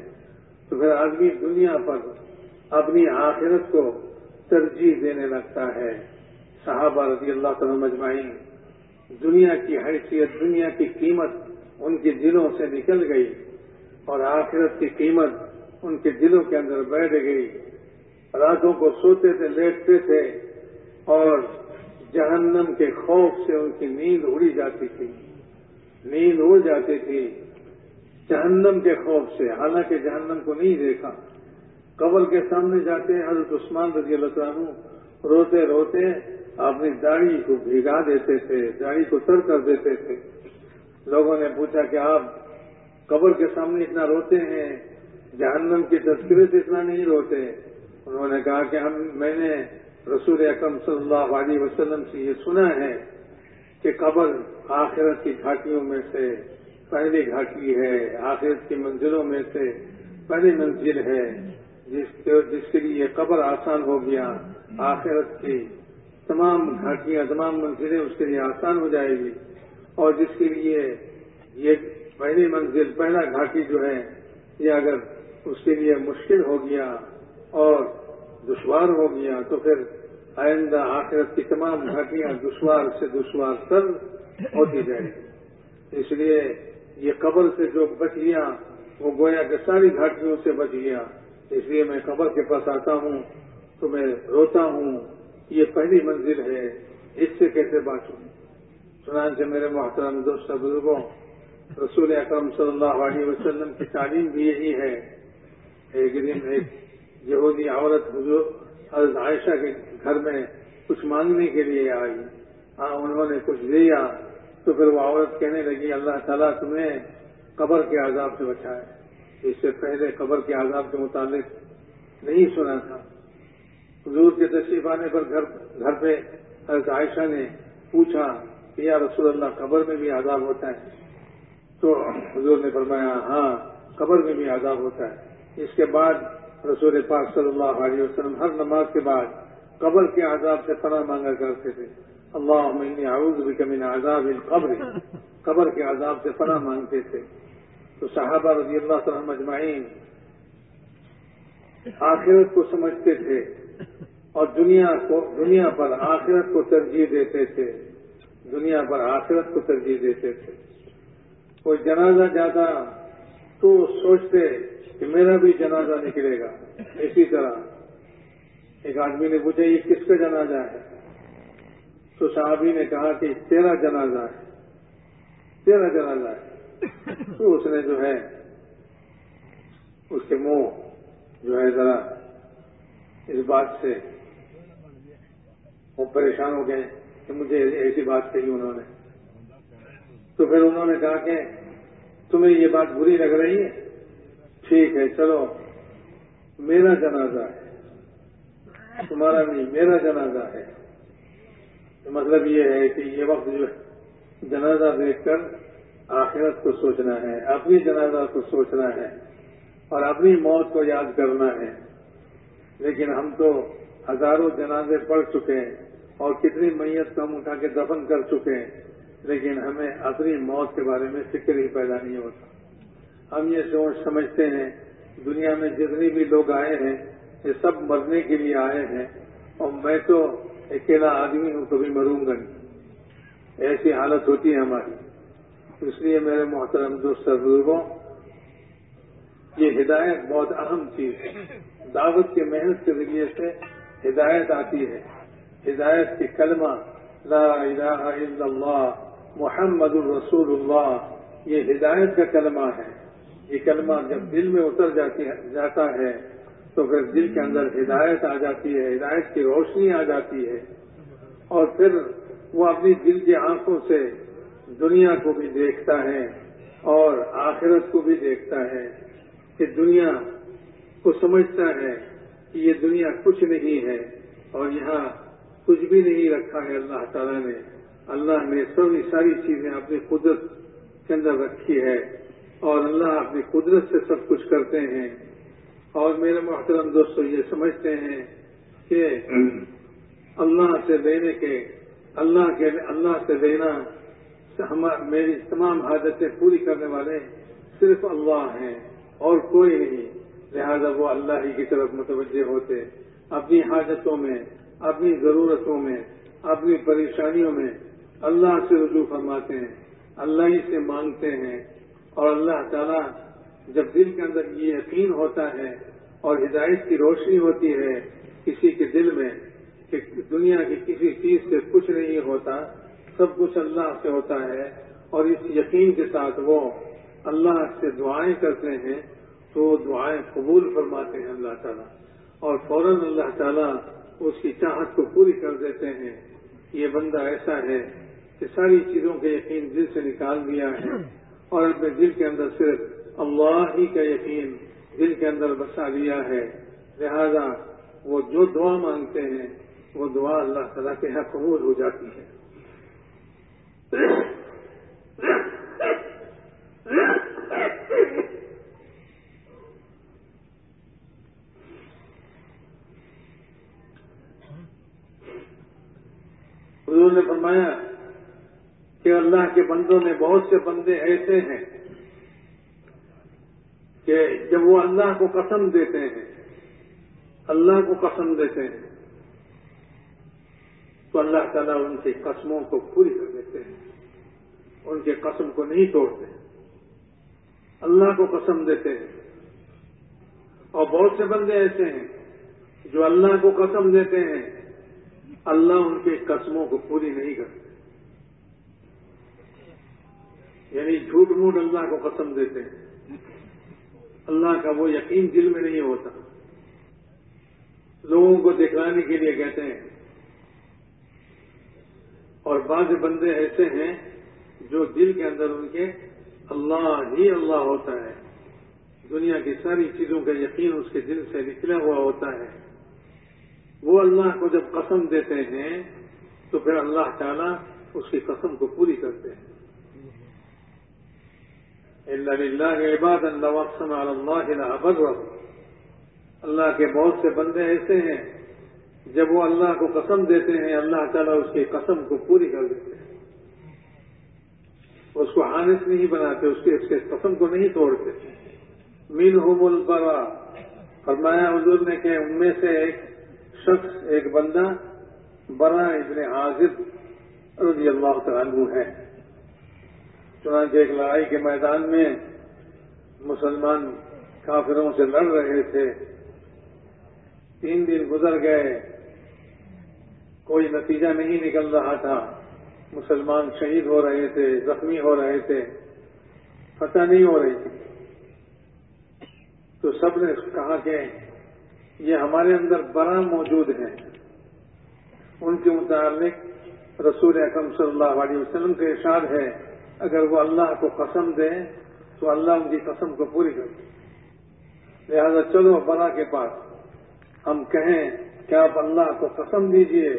[SPEAKER 1] تو پھر آدمی دنیا پر اپنی آخرت کو ترجیح دینے لگتا ہے۔ صحابہ رضی اللہ تعالی مجمعین دنیا کی حیثیت، دنیا کی قیمت ان کے دلوں سے نکل گئی اور آخرت کی قیمت ان کے دلوں کے اندر بیٹھ گئی۔ راتوں کو سوتے تھے، لیٹتے تھے اور جہنم کے خوف سے ان کی نیند اڑی جاتی تھی۔ نیند اڑ جاتی تھی۔ جہنم کے خوف سے، حالانکہ جہنم کو نہیں دیکھا۔ قبر کے سامنے جاتے حضرت عثمان رضی اللہ عنہ روتے روتے اپنی داڑھی کو بھگا دیتے تھے، داڑھی کو تر کر دیتے تھے۔ لوگوں نے پوچھا کہ آپ قبر کے سامنے اتنا روتے ہیں؟ جہنم کی تذکرے سے اتنا نہیں روتے۔ انہوں نے کہا کہ ہم، میں نے رسول اکرم صلی اللہ علیہ وسلم سے یہ سنا ہے کہ قبر آخرت کی گھاٹیوں میں سے پہلی گھاٹی ہے، آخرت کی منزلوں میں سے پہلی منزل ہے، جس جس کے لیے قبر آسان ہو گیا، آخرت کی تمام گھاٹیاں، تمام منزلیں اس کے لیے آسان ہو جائے گی۔ اور جس کے لیے یہ پہلی منزل، پہلا گھاٹی جو ہے، یہ اگر اس کے لیے مشکل ہو گیا اور دشوار ہو گیا، تو پھر آئندہ آخرت کی تمام گھاٹیاں دشوار سے دشوار تر ہوتی جائے گی اس لیے یہ قبر سے جو بچ گیا، وہ گویا کہ ساری گھاٹیوں سے بچ گیا۔ اس لیے میں قبر کے پاس آتا ہوں، تو میں روتا ہوں۔ یہ پہلی منزل ہے، اس سے کیسے بات ہوں چنانچہ میرے محترم دوست بزرگوں، رسول اکرم صلی اللہ علیہ وسلم کی تعلیم بھی یہی ہے۔ ایک دن ایک یہودی عورت حضور حضرت عائشہ کے گھر میں کچھ مانگنے کے لیے آئی۔ ہاں انہوں نے کچھ دیا تو پھر وہ عورت کہنے لگی، اللہ تعالیٰ تمہیں قبر کے عذاب سے بچائے۔ اس سے پہلے قبر کے عذاب کے متعلق نہیں سنا تھا۔ حضور کے تشریف آنے پر گھر گھر پہ حضرت عائشہ نے پوچھا کہ یا رسول اللہ، قبر میں بھی عذاب ہوتا ہے؟ تو حضور نے فرمایا ہاں قبر میں بھی عذاب ہوتا ہے۔ اس کے بعد رسول پاک صلی اللہ علیہ وسلم ہر نماز کے بعد قبر کے عذاب سے پناہ مانگا کرتے تھے۔ اللہ اعوذ بک من عذاب القبر. قبر کے عذاب سے پناہ مانگتے تھے۔ تو صحابہ رضی اللہ تعالیٰ مجمعین آخرت کو سمجھتے تھے اور دنیا کو دنیا پر آخرت کو ترجیح دیتے تھے۔ دنیا پر آخرت کو ترجیح دیتے تھے۔ کوئی جنازہ جاتا تو سوچتے کہ میرا بھی جنازہ نکلے گا۔ اسی طرح ایک آدمی نے پوچھا، یہ کس کا جنازہ ہے؟ تو صحابی نے کہا کہ تیرا جنازہ ہے۔ تیرا جنازہ ہے۔ تو اس نے جو ہے، اس کے منہ جو ہے ذرا اس بات سے وہ پریشان ہو گئے کہ مجھے ایسی بات کہی انہوں نے۔ تو پھر انہوں نے کہا کہ تمہیں یہ بات بری لگ رہی ہے؟ ٹھیک ہے، چلو۔ میرا جنازہ ہے۔ تمہارا نہیں، میرا جنازہ ہے۔ مطلب یہ ہے کہ یہ وقت جو جنازہ دیکھ کر آخرت کو سوچنا ہے، اپنی جنازہ کو سوچنا ہے اور اپنی موت کو یاد کرنا ہے۔ لیکن ہم تو ہزاروں جنازے پڑھ چکے ہیں اور کتنی میت کو ہم اٹھا کے دفن کر چکے ہیں، لیکن ہمیں اپنی موت کے بارے میں فکر ہی پیدا نہیں ہوتا۔ ہم یہ سوچ سمجھتے ہیں، دنیا میں جتنے بھی لوگ آئے ہیں، یہ سب مرنے کے لیے آئے ہیں۔ اور میں تو اکیلا آدمی ہوں کبھی مروں گا نہیں۔ ایسی حالت ہوتی ہے ہماری۔ اس لیے میرے محترم دوست بزرگوں یہ ہدایت بہت اہم چیز ہے۔ دعوت کے محنت کے ذریعے سے ہدایت آتی ہے۔ ہدایت کی کلمہ لا الہ الا اللہ، محمد الرسول اللہ، یہ ہدایت کا کلمہ ہے۔ یہ کلمہ جب دل میں اتر جاتی جاتا ہے تو پھر دل کے اندر ہدایت آ جاتی ہے، ہدایت کی روشنی آ جاتی ہے۔ اور پھر وہ اپنی دل کی آنکھوں سے دنیا کو بھی دیکھتا ہے اور آخرت کو بھی دیکھتا ہے کہ دنیا کو سمجھتا ہے کہ یہ دنیا کچھ نہیں ہے اور یہاں کچھ بھی نہیں رکھا ہے اللہ تعالیٰ نے۔ اللہ نے سبھی ساری چیزیں اپنی قدرت کے اندر رکھی ہے اور اللہ اپنی قدرت سے سب کچھ کرتے ہیں۔ اور میرے محترم دوستو، یہ سمجھتے ہیں کہ اللہ سے لینے کے، اللہ کے، اللہ سے لینا میری تمام حاجتیں پوری کرنے والے صرف اللہ ہیں اور کوئی نہیں۔ لہذا وہ اللہ ہی کی طرف متوجہ ہوتے۔ اپنی حاجتوں میں، اپنی ضرورتوں میں، اپنی پریشانیوں میں اللہ سے رجوع فرماتے ہیں۔ اللہ ہی سے مانگتے ہیں اور اللہ تعالیٰ جب دل کے اندر یہ یقین ہوتا ہے اور ہدایت کی روشنی ہوتی ہے کسی کے دل میں کہ دنیا کی کسی چیز سے کچھ نہیں ہوتا، سب کچھ اللہ سے ہوتا ہے اور اس یقین کے ساتھ وہ اللہ سے دعائیں کرتے ہیں، تو وہ دعائیں قبول فرماتے ہیں اللہ تعالیٰ۔ اور فوراً اللہ تعالیٰ اس کی چاہت کو پوری کر دیتے ہیں۔ یہ بندہ ایسا ہے کہ ساری چیزوں کے یقین دل سے نکال دیا ہے اور اپنے دل کے اندر صرف اللہ ہی کا یقین دل کے اندر بسا لیا ہے۔ لہذا وہ جو دعا مانگتے ہیں، وہ دعا اللہ تعالیٰ کے یہاں قبول ہو جاتی ہے۔ حضور نے فرمایا کہ اللہ کے بندوں میں بہت سے بندے ایسے ہیں کہ جب وہ اللہ کو قسم دیتے ہیں، اللہ کو قسم دیتے ہیں، تو اللہ تعالیٰ ان کی قسموں کو پوری کر دیتے ہیں، ان کے قسم کو نہیں توڑتے۔ اللہ کو قسم دیتے ہیں۔ اور بہت سے بندے ایسے ہیں جو اللہ کو قسم دیتے ہیں، اللہ ان کے قسموں کو پوری نہیں کرتے۔ یعنی جھوٹ موٹ اللہ کو قسم دیتے ہیں۔ اللہ کا وہ یقین دل میں نہیں ہوتا۔ لوگوں کو دکھلانے کے لیے کہتے ہیں۔ اور بعض بندے ایسے ہیں جو دل کے اندر ان کے اللہ ہی اللہ ہوتا ہے۔ دنیا کی ساری چیزوں کا یقین اس کے دل سے نکلا ہوا ہوتا ہے۔ وہ اللہ کو جب قسم دیتے ہیں تو پھر اللہ تعالیٰ اس کی قسم کو پوری کرتے ہیں۔ اللہ عباد اللہ اللہ اللہ کے بہت سے بندے ایسے ہیں، جب وہ اللہ کو قسم دیتے ہیں، اللہ تعالیٰ اس کی قسم کو پوری کر دیتے ہیں۔ اس کو حانس نہیں بناتے، اس کے اس کے قسم کو نہیں توڑتے۔ مین ہوم البرا فرمایا حضور نے کہ ان میں سے ایک شخص، ایک بندہ برا ابن عازب رضی اللہ تعالیٰ ہے۔ چنانچہ ایک لڑائی کے میدان میں مسلمان کافروں سے لڑ رہے تھے۔ تین دن گزر گئے۔ کوئی نتیجہ نہیں نکل رہا تھا۔ مسلمان شہید ہو رہے تھے، زخمی ہو رہے تھے۔ فتح نہیں ہو رہی تھی۔ تو سب نے کہا کہ یہ ہمارے اندر برا موجود ہیں۔ ان کے متعلق رسول اکرم صلی اللہ علیہ وسلم کا ارشاد ہے۔ اگر وہ اللہ کو قسم دیں، تو اللہ ان کی قسم کو پوری کر دیں لہذا چلو برا کے پاس ہم کہیں کہ آپ اللہ کو قسم دیجیے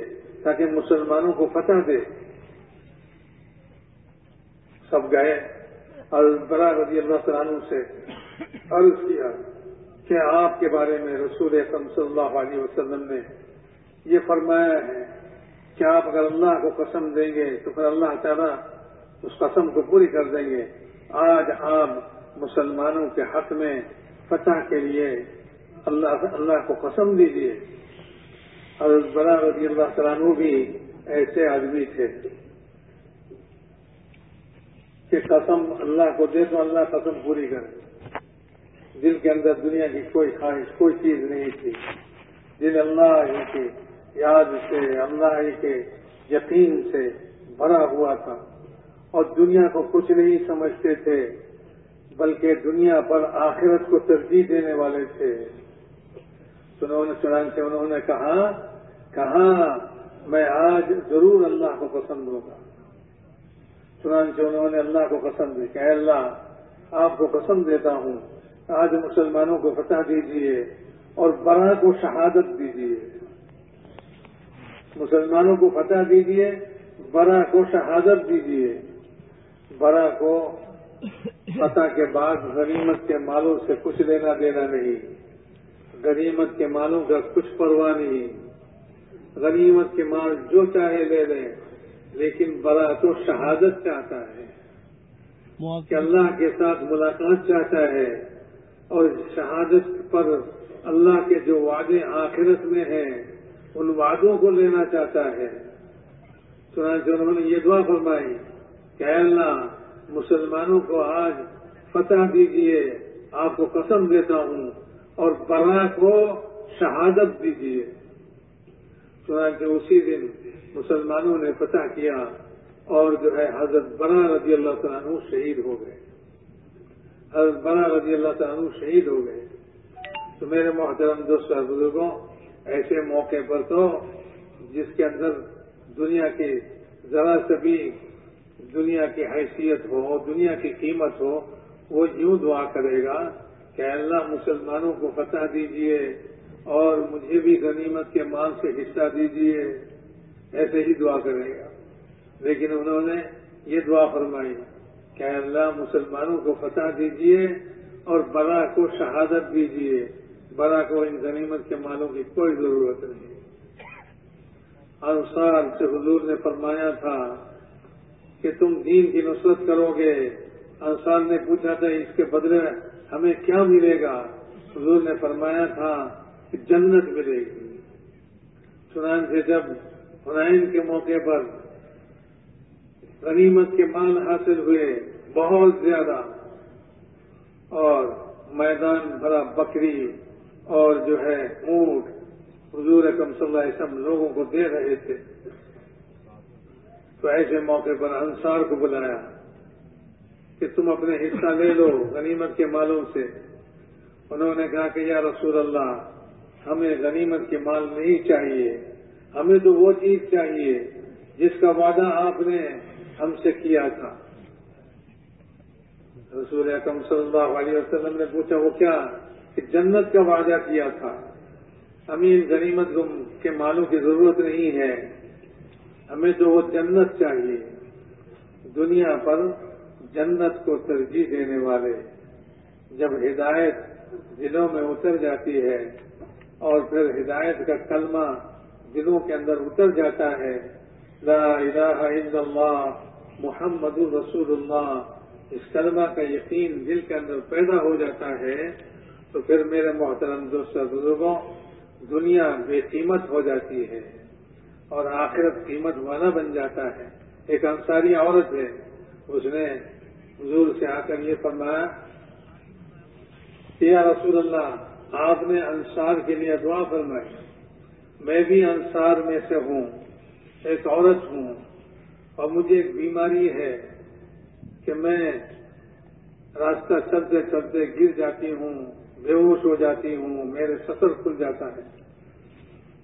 [SPEAKER 1] تاکہ مسلمانوں کو فتح دے۔ سب گئے۔ اور رضی اللہ عنہ سے عرض کیا کہ آپ کے بارے میں رسول اکرم صلی اللہ علیہ وسلم نے یہ فرمایا ہے کہ آپ اگر اللہ کو قسم دیں گے تو پھر اللہ تعالیٰ اس قسم کو پوری کر دیں گے۔ آج آپ مسلمانوں کے حق میں فتح کے لیے اللہ اللہ کو قسم دیجیے اور برا رضی اللہ عنہ بھی ایسے آدمی تھے۔ کہ قسم اللہ کو دے تو اللہ قسم پوری کرے۔ دل کے اندر دنیا کی کوئی خواہش، کوئی چیز نہیں تھی۔ دل اللہ ہی کے یاد سے، اللہ ہی کے یقین سے بھرا ہوا تھا۔ اور دنیا کو کچھ نہیں سمجھتے تھے، بلکہ دنیا پر آخرت کو ترجیح دینے والے تھے۔ چنان سے انہوں نے کہا کہاں میں آج ضرور اللہ کو پسند ہوگا۔ چنانچہ انہوں نے اللہ کو قسم دی کہ اللہ، آپ کو قسم دیتا ہوں۔ آج مسلمانوں کو فتح دیجیے اور برا کو شہادت دیجیے مسلمانوں کو فتح دیجیے برا کو شہادت دیجیے برا کو فتح کے بعد غنیمت کے مالوں سے کچھ لینا دینا نہیں۔ غنیمت کے مالوں کا کچھ پرواہ نہیں۔ غنیمت کے مال جو چاہے لے لیں لیکن برا تو شہادت چاہتا ہے۔ کہ اللہ کے ساتھ ملاقات چاہتا ہے۔ اور شہادت پر اللہ کے جو وعدے آخرت میں ہیں ان وعدوں کو لینا چاہتا ہے۔ چنانچہ انہوں نے یہ دعا فرمائی کہ اللہ مسلمانوں کو آج فتح دیجیے آپ کو قسم دیتا ہوں اور برا کو شہادت دیجیے چنانچہ اسی دن مسلمانوں نے فتح کیا اور جو ہے حضرت برا رضی اللہ تعالیٰ عنہ شہید ہو گئے۔ حضرت برا رضی اللہ تعالیٰ عنہ شہید ہو گئے۔ تو میرے محترم دوست بزرگوں، ایسے موقع پر تو جس کے اندر دنیا کی ذرا سے بھی دنیا کی حیثیت ہو، دنیا کی قیمت ہو، وہ یوں دعا کرے گا کہ اللہ مسلمانوں کو فتح دیجیے اور مجھے بھی غنیمت کے مال سے حصہ دیجیے، ایسے ہی دعا کرے گا۔ لیکن انہوں نے یہ دعا فرمائی کہ اللہ مسلمانوں کو فتح دیجیے اور بڑا کو شہادت دیجیے بڑا کو ان غنیمت کے مالوں کی کوئی ضرورت نہیں۔ انصار سے حضور نے فرمایا تھا کہ تم دین کی نصرت کرو گے۔ انصار نے پوچھا تھا، اس کے بدلے ہمیں کیا ملے گا؟ حضور نے فرمایا تھا کہ جنت ملے گی۔ چنان سے جب حنائن کے موقع پر غنیمت کے مال حاصل ہوئے بہت زیادہ، اور میدان بھرا بکری اور جو ہے اونٹ، حضور اکم صلی اللہ علیہ وسلم لوگوں کو دے رہے تھے۔ تو ایسے موقع پر انصار کو بلایا کہ تم اپنے حصہ لے لو غنیمت کے مالوں سے۔ انہوں نے کہا کہ یا رسول اللہ، ہمیں غنیمت کے مال نہیں چاہیے، ہمیں تو وہ چیز چاہیے جس کا وعدہ آپ نے ہم سے کیا تھا۔ رسول اکم صلی اللہ علیہ وسلم نے پوچھا، وہ کیا؟ کہ جنت کا وعدہ کیا تھا۔ ہمیں غنیمت کے مالوں کی ضرورت نہیں ہے۔ ہمیں تو وہ جنت چاہیے۔ دنیا پر جنت کو ترجیح دینے والے۔ جب ہدایت دلوں میں اتر جاتی ہے اور پھر ہدایت کا کلمہ دلوں کے اندر اتر جاتا ہے۔ لا الہ الا اللہ، محمد الرسول اللہ اس کلمہ کا یقین دل کے اندر پیدا ہو جاتا ہے تو پھر میرے محترم دوست بزرگوں، دنیا بے قیمت ہو جاتی ہے۔ اور آخرت قیمت والا بن جاتا ہے۔ ایک انصاری عورت ہے۔ اس نے حضور سے آ کر یہ فرمایا کہ یا رسول اللہ، آپ نے انصار کے لیے دعا فرمائی۔ میں بھی انصار میں سے ہوں، ایک عورت ہوں۔ اور مجھے ایک بیماری ہے کہ میں راستہ چلتے چلتے گر جاتی ہوں، بے ہوش ہو جاتی ہوں، میرے سطر کھل جاتا ہے۔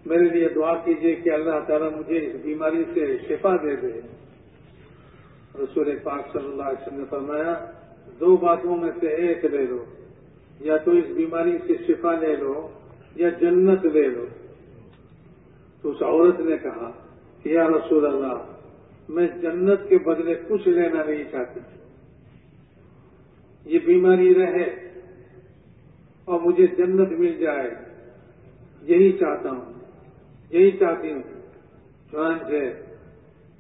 [SPEAKER 1] میرے لیے دعا کیجیے کہ اللہ تعالیٰ مجھے اس بیماری سے شفا دے دے۔ رسول پاک صلی اللہ علیہ وسلم نے فرمایا، دو باتوں میں سے ایک لے لو، یا تو اس بیماری سے شفا لے لو، یا جنت لے لو۔ تو اس عورت نے کہا کہ، یا رسول اللہ، میں جنت کے بدلے کچھ لینا نہیں چاہتی۔ یہ بیماری رہے اور مجھے جنت مل جائے، یہی چاہتا ہوں۔ یہی چاہتی ہوں چنانچہ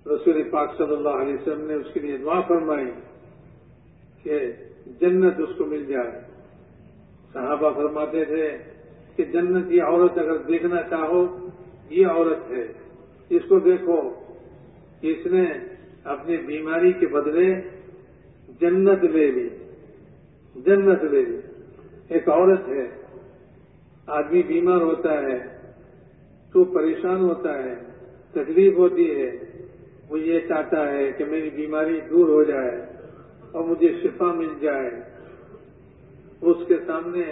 [SPEAKER 1] رسول پاک صلی اللہ علیہ وسلم نے اس کے لیے دعا فرمائی کہ جنت اس کو مل جائے۔ صحابہ فرماتے تھے کہ جنت کی عورت اگر دیکھنا چاہو، یہ عورت ہے۔ اس کو دیکھو، اس نے اپنی بیماری کے بدلے جنت لے لی۔ جنت لے لی۔ ایک عورت ہے، آدمی بیمار ہوتا ہے۔ تو پریشان ہوتا ہے، تکلیف ہوتی ہے۔ وہ یہ چاہتا ہے کہ میری بیماری دور ہو جائے اور مجھے شفا مل جائے۔ اس کے سامنے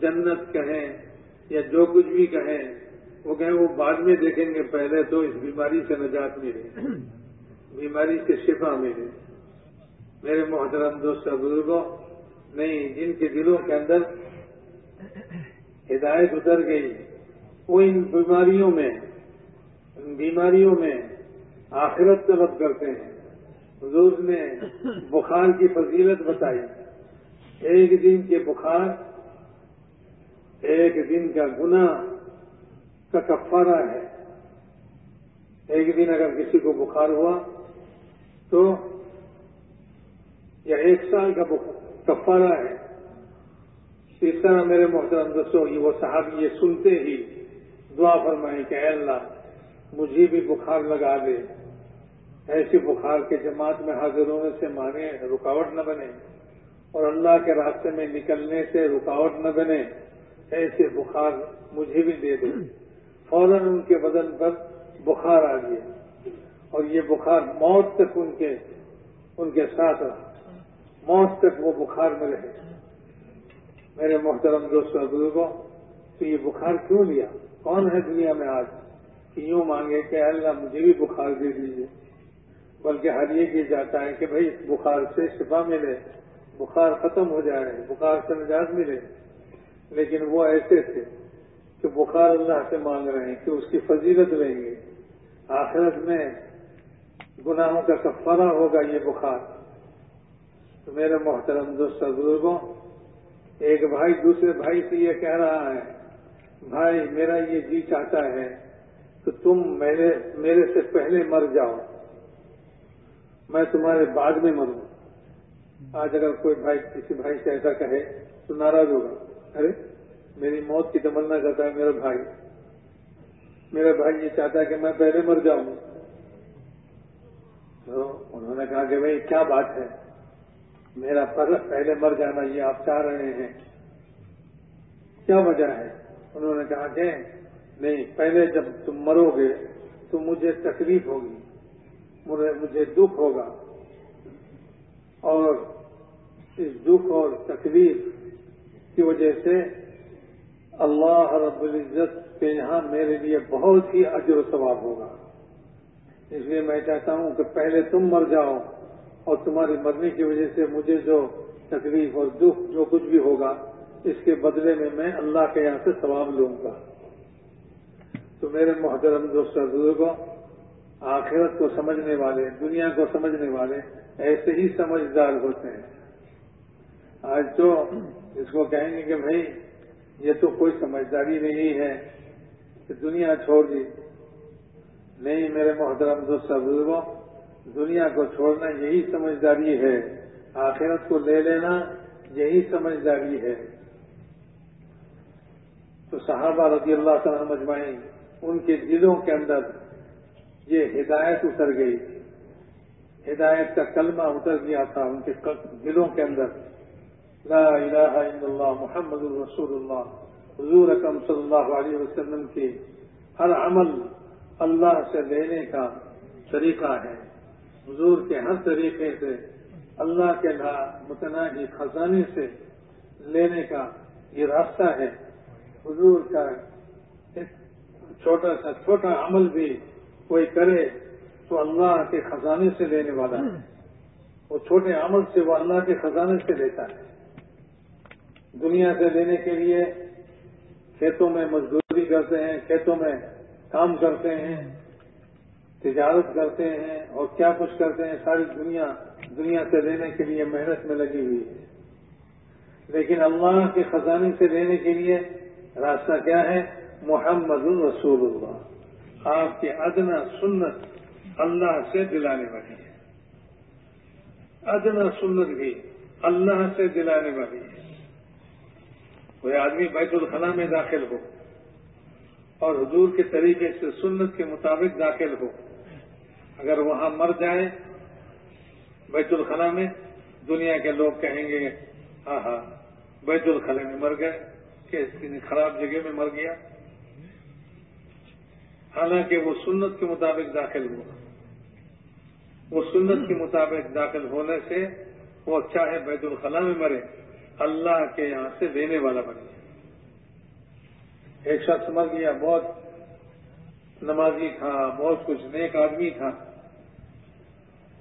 [SPEAKER 1] جنت کہیں یا جو کچھ بھی کہیں، وہ کہیں وہ بعد میں دیکھیں گے پہلے تو اس بیماری سے نجات ملے، بیماری سے شفا ملے۔ میرے محترم دوست بزرگوں، نہیں، جن کے دلوں کے اندر ہدایت اتر گئی۔ وہ ان بیماریوں میں، ان بیماریوں میں آخرت طلب کرتے ہیں۔ حضور نے بخار کی فضیلت بتائی۔ ایک دن کے بخار، ایک دن کا گنا کا کفارہ ہے۔ ایک دن اگر کسی کو بخار ہوا تو یا ایک سال کا کفارہ ہے۔ اس طرح میرے محترم دوستوں، یہ وہ صاحب یہ سنتے ہی دعا فرمائیں کہ اے اللہ، مجھے بھی بخار لگا دے۔ ایسی بخار کے جماعت میں حاضر ہونے سے مانے رکاوٹ نہ بنے اور اللہ کے راستے میں نکلنے سے رکاوٹ نہ بنے۔ ایسے بخار مجھے بھی دے دے۔ فوراً ان کے بدن پر بخار آ گیا اور یہ بخار موت تک ان کے ان کے ساتھ رہا۔ موت تک وہ بخار میں رہے۔ میرے محترم دوست بزرگوں، تو یہ بخار کیوں لیا؟ کون ہے دنیا میں آج کہ یوں مانگے کہ اللہ مجھے بھی بخار دے دیجیے بلکہ ہر یہ کیا جاتا ہے کہ بھائی بخار سے شفا ملے، بخار ختم ہو جائے، بخار سے نجات ملے۔ لیکن وہ ایسے تھے کہ بخار اللہ سے مانگ رہے ہیں کہ اس کی فضیلت لیں گے۔ آخرت میں گناہوں کا کفارہ ہوگا یہ بخار۔ تو میرے محترم دوست بزرگوں، ایک بھائی دوسرے بھائی سے یہ کہہ رہا ہے بھائی میرا یہ جی چاہتا ہے کہ تم میرے میرے سے پہلے مر جاؤ۔ میں تمہارے بعد میں مروں۔ آج اگر کوئی بھائی کسی بھائی سے ایسا کہے تو ناراض ہوگا۔ ارے، میری موت کی تمنا کرتا ہے میرا بھائی۔ میرا بھائی یہ چاہتا ہے کہ میں پہلے مر جاؤں۔ تو انہوں نے کہا کہ بھائی، کیا بات ہے؟ میرا پہلے مر جانا یہ آپ چاہ رہے ہیں۔ کیا وجہ ہے؟ انہوں نے کہا کہ نہیں، پہلے جب تم مرو گے تو مجھے تکلیف ہوگی مجھے دکھ ہوگا۔ اور اس دکھ اور تکلیف کی وجہ سے اللہ رب العزت کے یہاں میرے لیے بہت ہی اجر و ثواب ہوگا۔ اس لیے میں چاہتا ہوں کہ پہلے تم مر جاؤ اور تمہاری مرنے کی وجہ سے مجھے جو تکلیف اور دکھ، جو کچھ بھی ہوگا اس کے بدلے میں میں اللہ کے یہاں سے ثواب لوں گا۔ تو میرے محترم دوست بزرگوں، آخرت کو سمجھنے والے، دنیا کو سمجھنے والے ایسے ہی سمجھدار ہوتے ہیں۔ آج تو اس کو کہیں گے کہ بھائی، یہ تو کوئی سمجھداری نہیں ہے کہ دنیا چھوڑ دی۔ نہیں میرے محترم دوست بزرگوں، دنیا کو چھوڑنا یہی سمجھداری ہے۔ آخرت کو لے لینا یہی سمجھداری ہے۔ تو صحابہ رضی اللہ تعالیٰ مجمعین، ان کے دلوں کے اندر یہ ہدایت اتر گئی۔ ہدایت کا کلمہ اتر گیا تھا ان کے دلوں کے اندر۔ لا الہ الا اللہ، محمد الرسول اللہ حضور اکم صلی اللہ علیہ وسلم کی ہر عمل اللہ سے لینے کا طریقہ ہے۔ حضور کے ہر طریقے سے اللہ کے متناہی خزانے سے لینے کا یہ راستہ ہے۔ حضور کا چھوٹا سا چھوٹا عمل بھی کوئی کرے تو اللہ کے خزانے سے لینے والا ہے۔ وہ چھوٹے عمل سے وہ اللہ کے خزانے سے لیتا ہے۔ دنیا سے لینے کے لیے کھیتوں میں مزدوری کرتے ہیں، کھیتوں میں کام کرتے ہیں، تجارت کرتے ہیں اور کیا کچھ کرتے ہیں، ساری دنیا دنیا سے لینے کے لیے محنت میں لگی ہوئی ہے۔ لیکن اللہ کے خزانے سے لینے کے لیے راستہ کیا ہے؟ محمد الرسول اللہ آپ کی ادنا سنت اللہ سے دلانے والی ہے ادنا سنت بھی اللہ سے دلانے والی ہے کوئی آدمی بیت الخلا میں داخل ہو اور حضور کے طریقے سے سنت کے مطابق داخل ہو، اگر وہاں مر جائے بیت الخلا میں، دنیا کے لوگ کہیں گے ہاں ہاں بیت الخلا میں مر گئے۔ کہ خراب جگہ میں مر گیا۔ حالانکہ وہ سنت کے مطابق داخل ہوا۔ وہ سنت کے مطابق داخل ہونے سے وہ چاہے بیت الخلا میں مرے، اللہ کے یہاں سے دینے والا بنے ایک شخص مر گیا، بہت نمازی تھا، بہت کچھ نیک آدمی تھا۔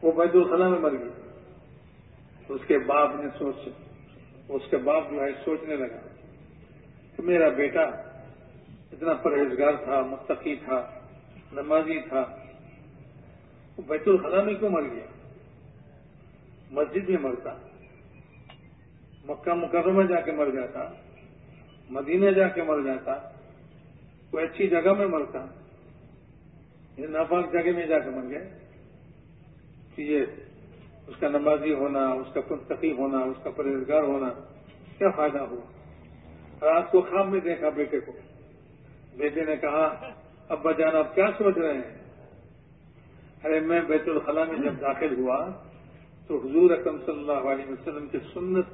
[SPEAKER 1] وہ بیت الخلا میں مر گیا۔ اس کے باپ نے سوچ، اس کے باپ جو ہے سوچنے لگا۔ کہ میرا بیٹا اتنا پرہیزگار تھا، متقی تھا، نمازی تھا۔ وہ بیت الخلا میں کیوں مر گیا؟ مسجد میں مرتا، مکہ مکرمہ جا کے مر جاتا، مدینہ جا کے مر جاتا، کوئی اچھی جگہ میں مرتا یہ ناپاک جگہ میں جا کے مر گئے کہ یہ اس کا نمازی ہونا، اس کا پرتقی ہونا، اس کا پرہیزگار ہونا، کیا فائدہ ہوا؟ رات کو خواب میں دیکھا بیٹے کو۔ بیٹے نے کہا، ابا جان، آپ کیا سوچ رہے ہیں؟ ارے، میں بیت الخلاء میں جب داخل ہوا تو حضور اکرم صلی اللہ علیہ وسلم کے سنت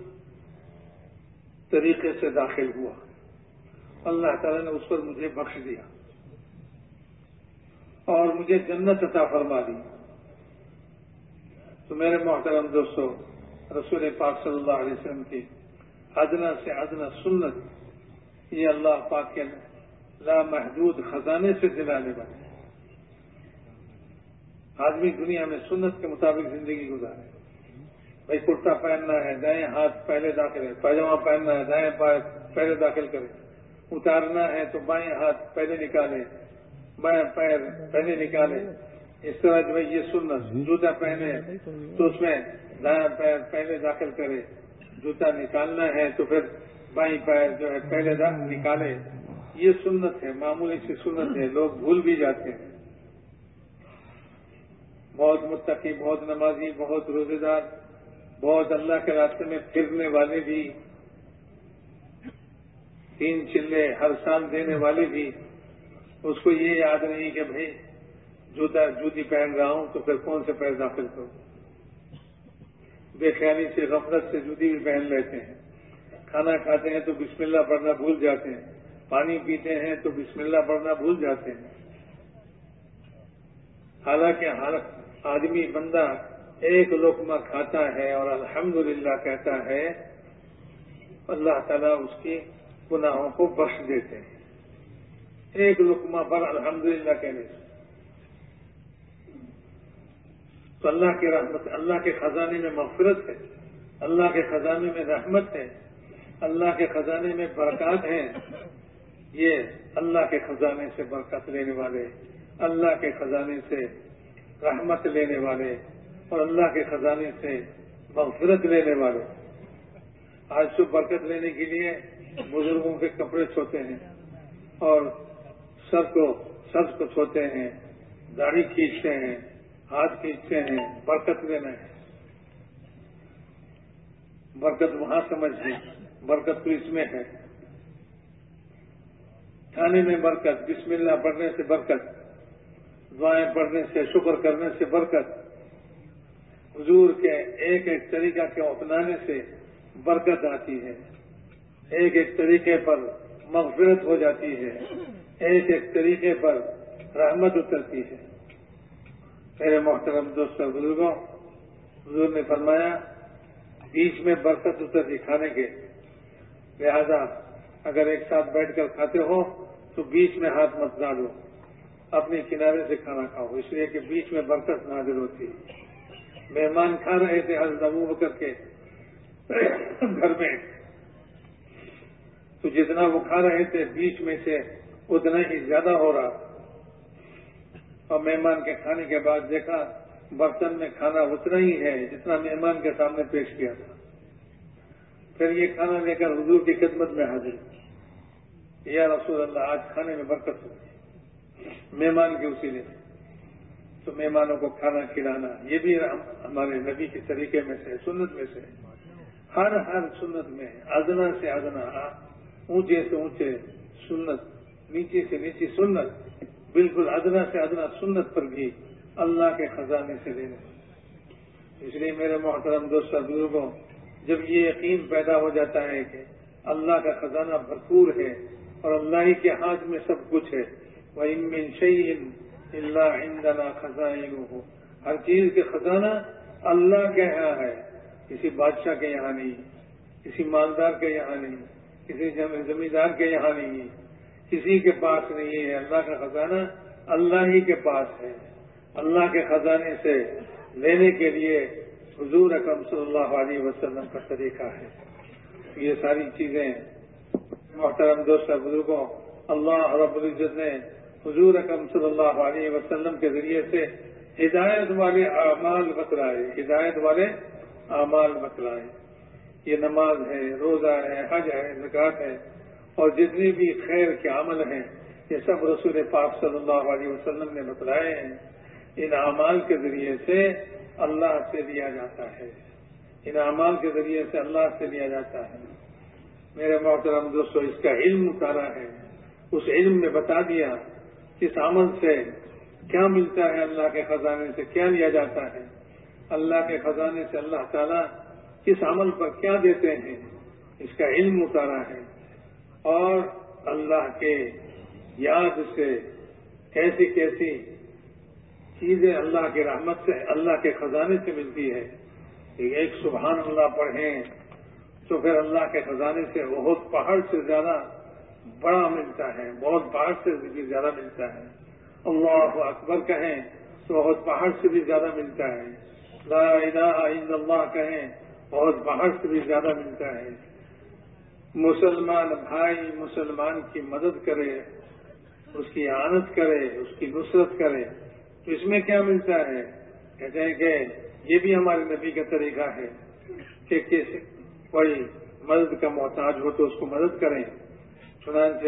[SPEAKER 1] طریقے سے داخل ہوا۔ اللہ تعالیٰ نے اس پر مجھے بخش دیا اور مجھے جنت عطا فرما دی۔ تو میرے محترم دوستو، رسول پاک صلی اللہ علیہ وسلم کی ادنا سے ادنا سنت یہ اللہ پاک کے لامحدود خزانے سے دلانے والے آدمی دنیا میں سنت کے مطابق زندگی گزارے۔ بھائی کرتا پہننا ہے، دائیں ہاتھ پہلے داخل ہے پاجامہ پہننا ہے، دائیں پہلے داخل کرے۔ اتارنا ہے تو بائیں ہاتھ پہلے نکالے۔ بائیں پیر پہلے نکالے۔ اس طرح جو ہے یہ سنت، جوتا پہنے تو اس میں دائیں پیر پہلے داخل کرے۔ جوتا نکالنا ہے تو پھر بائیں پیر جو ہے پہلے نکالے، یہ سنت ہے، معمولی سی سنت ہے، لوگ بھول بھی جاتے ہیں۔ بہت متقی، بہت نمازی، بہت روزے دار بہت اللہ کے راستے میں پھرنے والے بھی، تین چلے ہر سال دینے والے بھی۔ اس کو یہ یاد نہیں کہ بھائی، جوتا، جوتی پہن رہا ہوں تو پھر کون سے پیر داخل کروں؟ بے خیالی سے، غفلت سے جوتی بھی پہن لیتے ہیں۔ کھانا کھاتے ہیں تو بسم اللہ پڑھنا بھول جاتے ہیں۔ پانی پیتے ہیں تو بسم اللہ پڑھنا بھول جاتے ہیں۔ حالانکہ ہر آدمی بندہ ایک لقمہ کھاتا ہے اور الحمدللہ کہتا ہے، اللہ تعالیٰ اس کی گناہوں کو بخش دیتے ہیں۔ ایک لقمہ پر الحمدللہ کہنے سے تو اللہ کی رحمت، اللہ کے خزانے میں مغفرت ہے۔ اللہ کے خزانے میں رحمت ہے۔ اللہ کے خزانے میں برکات ہیں، یہ اللہ کے خزانے سے برکت لینے والے، اللہ کے خزانے سے رحمت لینے والے اور اللہ کے خزانے سے مغفرت لینے والے۔ آج تو برکت لینے کے لیے بزرگوں کے کپڑے چھوتے ہیں اور سر کو سر کو چھوتے ہیں، داڑھی کھینچتے ہیں، ہاتھ کھینچتے ہیں، برکت لینا ہے برکت وہاں سمجھیں برکت تو اس میں ہے۔ کھانے میں برکت، بسم اللہ پڑھنے سے برکت، دعائیں پڑھنے سے شکر، کرنے سے برکت۔ حضور کے ایک ایک طریقہ کے اپنانے سے برکت آتی ہے۔ ایک ایک طریقے پر مغفرت ہو جاتی ہے۔ ایک ایک طریقے پر رحمت اترتی ہے۔ میرے محترم دوست بزرگوں، حضور نے فرمایا، بیچ میں برکت اترتی کھانے کے لہذا اگر ایک ساتھ بیٹھ کر کھاتے ہو تو بیچ میں ہاتھ مت ڈالو اپنے کنارے سے کھانا کھاؤ، اس لیے کہ بیچ میں برکت نازل ہوتی ہے۔ مہمان کھا رہے تھے ہر دبو کر کے گھر میں۔ تو جتنا وہ کھا رہے تھے، بیچ میں سے اتنا ہی زیادہ ہو رہا۔ اور مہمان کے کھانے کے بعد دیکھا، برتن میں کھانا اتنا ہی ہے جتنا مہمان کے سامنے پیش کیا تھا۔ پھر یہ کھانا لے کر حضور کی خدمت میں حاضر یا رسول اللہ، آج کھانے میں برکت ہوگی مہمان کے اسی تو مہمانوں کو کھانا کھلانا، یہ بھی ہمارے نبی کے طریقے میں سے، سنت میں سے۔ ہر ہر سنت میں ادنا سے ادنا اونچے سے اونچے سنت، نیچے سے نیچی سنت، بالکل ادنا سے ادنا سنت پر بھی اللہ کے خزانے سے لینے۔ اس لیے میرے محترم دوست بزرگوں جب یہ یقین پیدا ہو جاتا ہے کہ اللہ کا خزانہ بھرپور ہے اور اللہ ہی کے ہاتھ میں سب کچھ ہے، وَإِن شَيْءٍ إِلَّا عِنْدَنَا خَزَائِنُهُ۔ ہر چیز کے خزانہ اللہ کے یہاں ہے، کسی بادشاہ کے یہاں نہیں، کسی مالدار کے یہاں نہیں، کسی زمیندار کے یہاں نہیں، کسی کے پاس نہیں ہے۔ اللہ کا خزانہ اللہ ہی کے پاس ہے۔ اللہ کے خزانے سے لینے کے لیے حضور اکرم صلی اللہ علیہ وسلم کا طریقہ ہے۔ یہ ساری چیزیں محترم دوست بزرگوں، اللہ رب العزت نے حضور اکم صلی اللہ علیہ وسلم کے ذریعے سے ہدایت والے اعمال بتلائے، ہدایت والے اعمال بتلائے۔ یہ نماز ہے، روزہ ہے، حج ہے زکات ہے اور جتنے بھی خیر کے عمل ہیں، یہ سب رسول پاک صلی اللہ علیہ وسلم نے بتلائے ہیں۔ ان اعمال کے ذریعے سے اللہ سے لیا جاتا ہے۔ ان اعمال کے ذریعے سے اللہ سے لیا جاتا ہے۔ میرے محترم دوستو، اس کا علم اتارا ہے۔ اس علم نے بتا دیا اس عمل سے کیا ملتا ہے، اللہ کے خزانے سے کیا لیا جاتا ہے۔ اللہ کے خزانے سے اللہ تعالیٰ کس عمل پر کیا دیتے ہیں؟ اس کا علم اتارا ہے۔ اور اللہ کے یاد سے کیسی کیسی چیزیں اللہ کی رحمت سے، اللہ کے خزانے سے ملتی ہے۔ ایک سبحان اللہ پڑھیں تو پھر اللہ کے خزانے سے بہت پہاڑ سے زیادہ بڑا ملتا ہے، بہت پہاڑ سے بھی زیادہ ملتا ہے۔ اللہ اکبر کہیں تو بہت پہاڑ سے بھی زیادہ ملتا ہے۔ لا الہ الا اللہ کہیں بہت پہاڑ سے بھی زیادہ ملتا ہے۔ مسلمان بھائی مسلمان کی مدد کرے، اس کی آنت کرے، اس کی نصرت کرے۔ تو اس میں کیا ملتا ہے؟ کہتے ہیں کہ یہ بھی ہمارے نبی کا طریقہ ہے کہ کسی کوئی مدد کا محتاج ہو تو اس کو مدد کریں۔ چنانچہ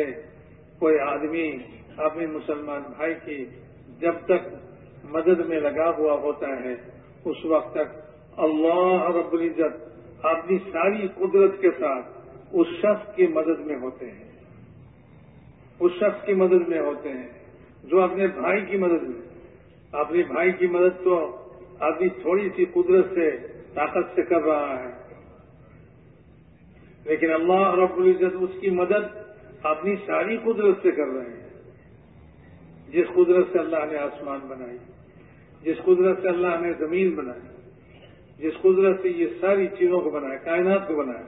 [SPEAKER 1] کوئی آدمی اپنے مسلمان بھائی کی جب تک مدد میں لگا ہوا ہوتا ہے، اس وقت تک اللہ رب العزت اپنی ساری قدرت کے ساتھ اس شخص کی مدد میں ہوتے ہیں۔ اس شخص کی مدد میں ہوتے ہیں جو اپنے بھائی کی مدد میں۔ اپنے بھائی کی مدد تو آدمی تھوڑی سی قدرت سے طاقت سے کر رہا ہے۔ لیکن اللہ رب العزت اس کی مدد اپنی ساری قدرت سے کر رہے ہیں۔ جس قدرت سے اللہ نے آسمان بنائی، جس قدرت سے اللہ نے زمین بنائی، جس قدرت سے یہ ساری چیزوں کو بنایا، کائنات کو بنایا،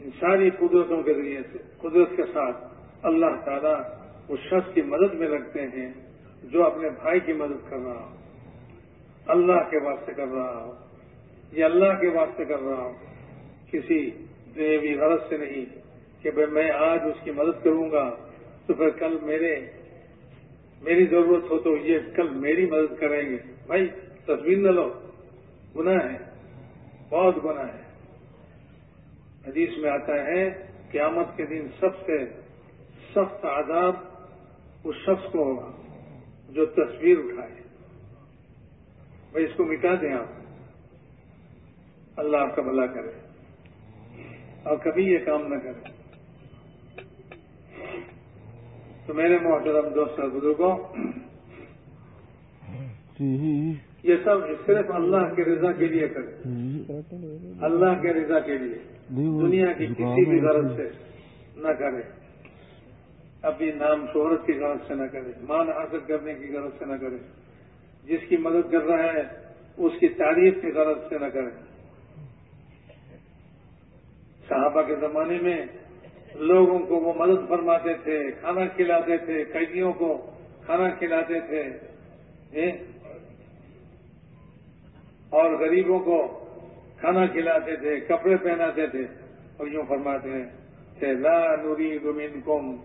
[SPEAKER 1] ان ساری قدرتوں کے ذریعے سے، قدرت کے ساتھ اللہ تعالیٰ اس شخص کی مدد میں رکھتے ہیں۔ جو اپنے بھائی کی مدد کر رہا ہو، اللہ کے واسطے کر رہا ہو، یا اللہ کے واسطے کر رہا ہو، کسی دیوی غرض سے نہیں کہ بھائی میں آج اس کی مدد کروں گا، تو پھر کل میرے، میری ضرورت ہو تو یہ کل میری مدد کریں گے۔ بھائی تصویر نہ لو، گناہ ہے، بہت گناہ ہے۔ حدیث میں آتا ہے، قیامت کے دن سب سے سخت عذاب اس شخص کو ہوگا۔ جو تصویر اٹھائے۔ بھائی اس کو مٹا دیں آپ۔ اللہ آپ کا بھلا کرے۔ اور کبھی یہ کام نہ کرے۔ تو میرے محترم دوست بزرگوں، یہ سب صرف اللہ کے رضا کے لیے کرے۔ اللہ کے رضا کے لیے۔ دنیا کی کسی بھی غرض سے نہ کرے۔ اپنی نام شہرت کی غرض سے نہ کرے مان حاصل کرنے کی غرض سے نہ کرے۔ جس کی مدد کر رہا ہے، اس کی تعریف کی غرض سے نہ کرے۔ صحابہ کے زمانے میں لوگوں کو وہ مدد فرماتے تھے، کھانا کھلاتے تھے، قیدیوں کو کھانا کھلاتے تھے۔ اور غریبوں کو کھانا کھلاتے تھے، کپڑے پہناتے تھے۔ اور یوں فرماتے تھے، لا نوری گمین کم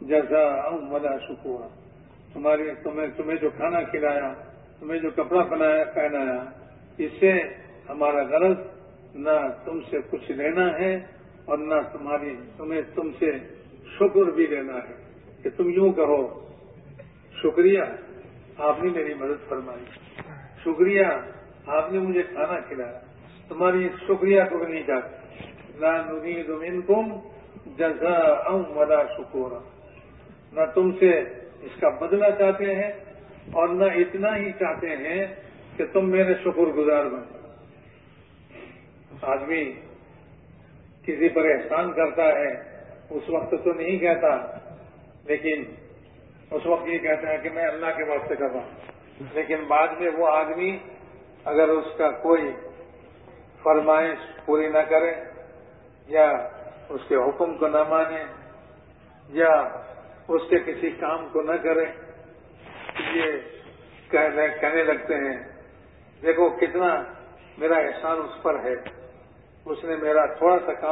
[SPEAKER 1] جیسا ملا شکوا تمہاری تمہیں تمہیں جو کھانا کھلایا، تمہیں جو کپڑا پہنایا پہنایا، اس سے ہمارا غرض نہ تم سے کچھ لینا ہے اور نہ تمہاری تمہیں تم سے شکر بھی لینا ہے۔ کہ تم یوں کہو، شکریہ، آپ نے میری مدد فرمائی۔ شکریہ، آپ نے مجھے کھانا کھلایا۔ تمہاری شکریہ کو بھی نہیں چاہتے لا نريد منكم جزاء ولا شکورا۔ نہ تم سے اس کا بدلہ چاہتے ہیں اور نہ اتنا ہی چاہتے ہیں کہ تم میرے شکر گزار بن آدمی کسی پر احسان کرتا ہے، اس وقت تو نہیں کہتا، لیکن اس وقت یہ کہتا ہے کہ میں اللہ کے واسطے کر رہا ہوں۔ لیکن بعد میں وہ آدمی اگر اس کا کوئی فرمائش پوری نہ کرے، یا اس کے حکم کو نہ مانے، یا اس کے کسی کام کو نہ کریں۔ یہ کہنے لگتے ہیں، دیکھو کتنا میرا احسان اس پر ہے۔ اس نے میرا تھوڑا سا کام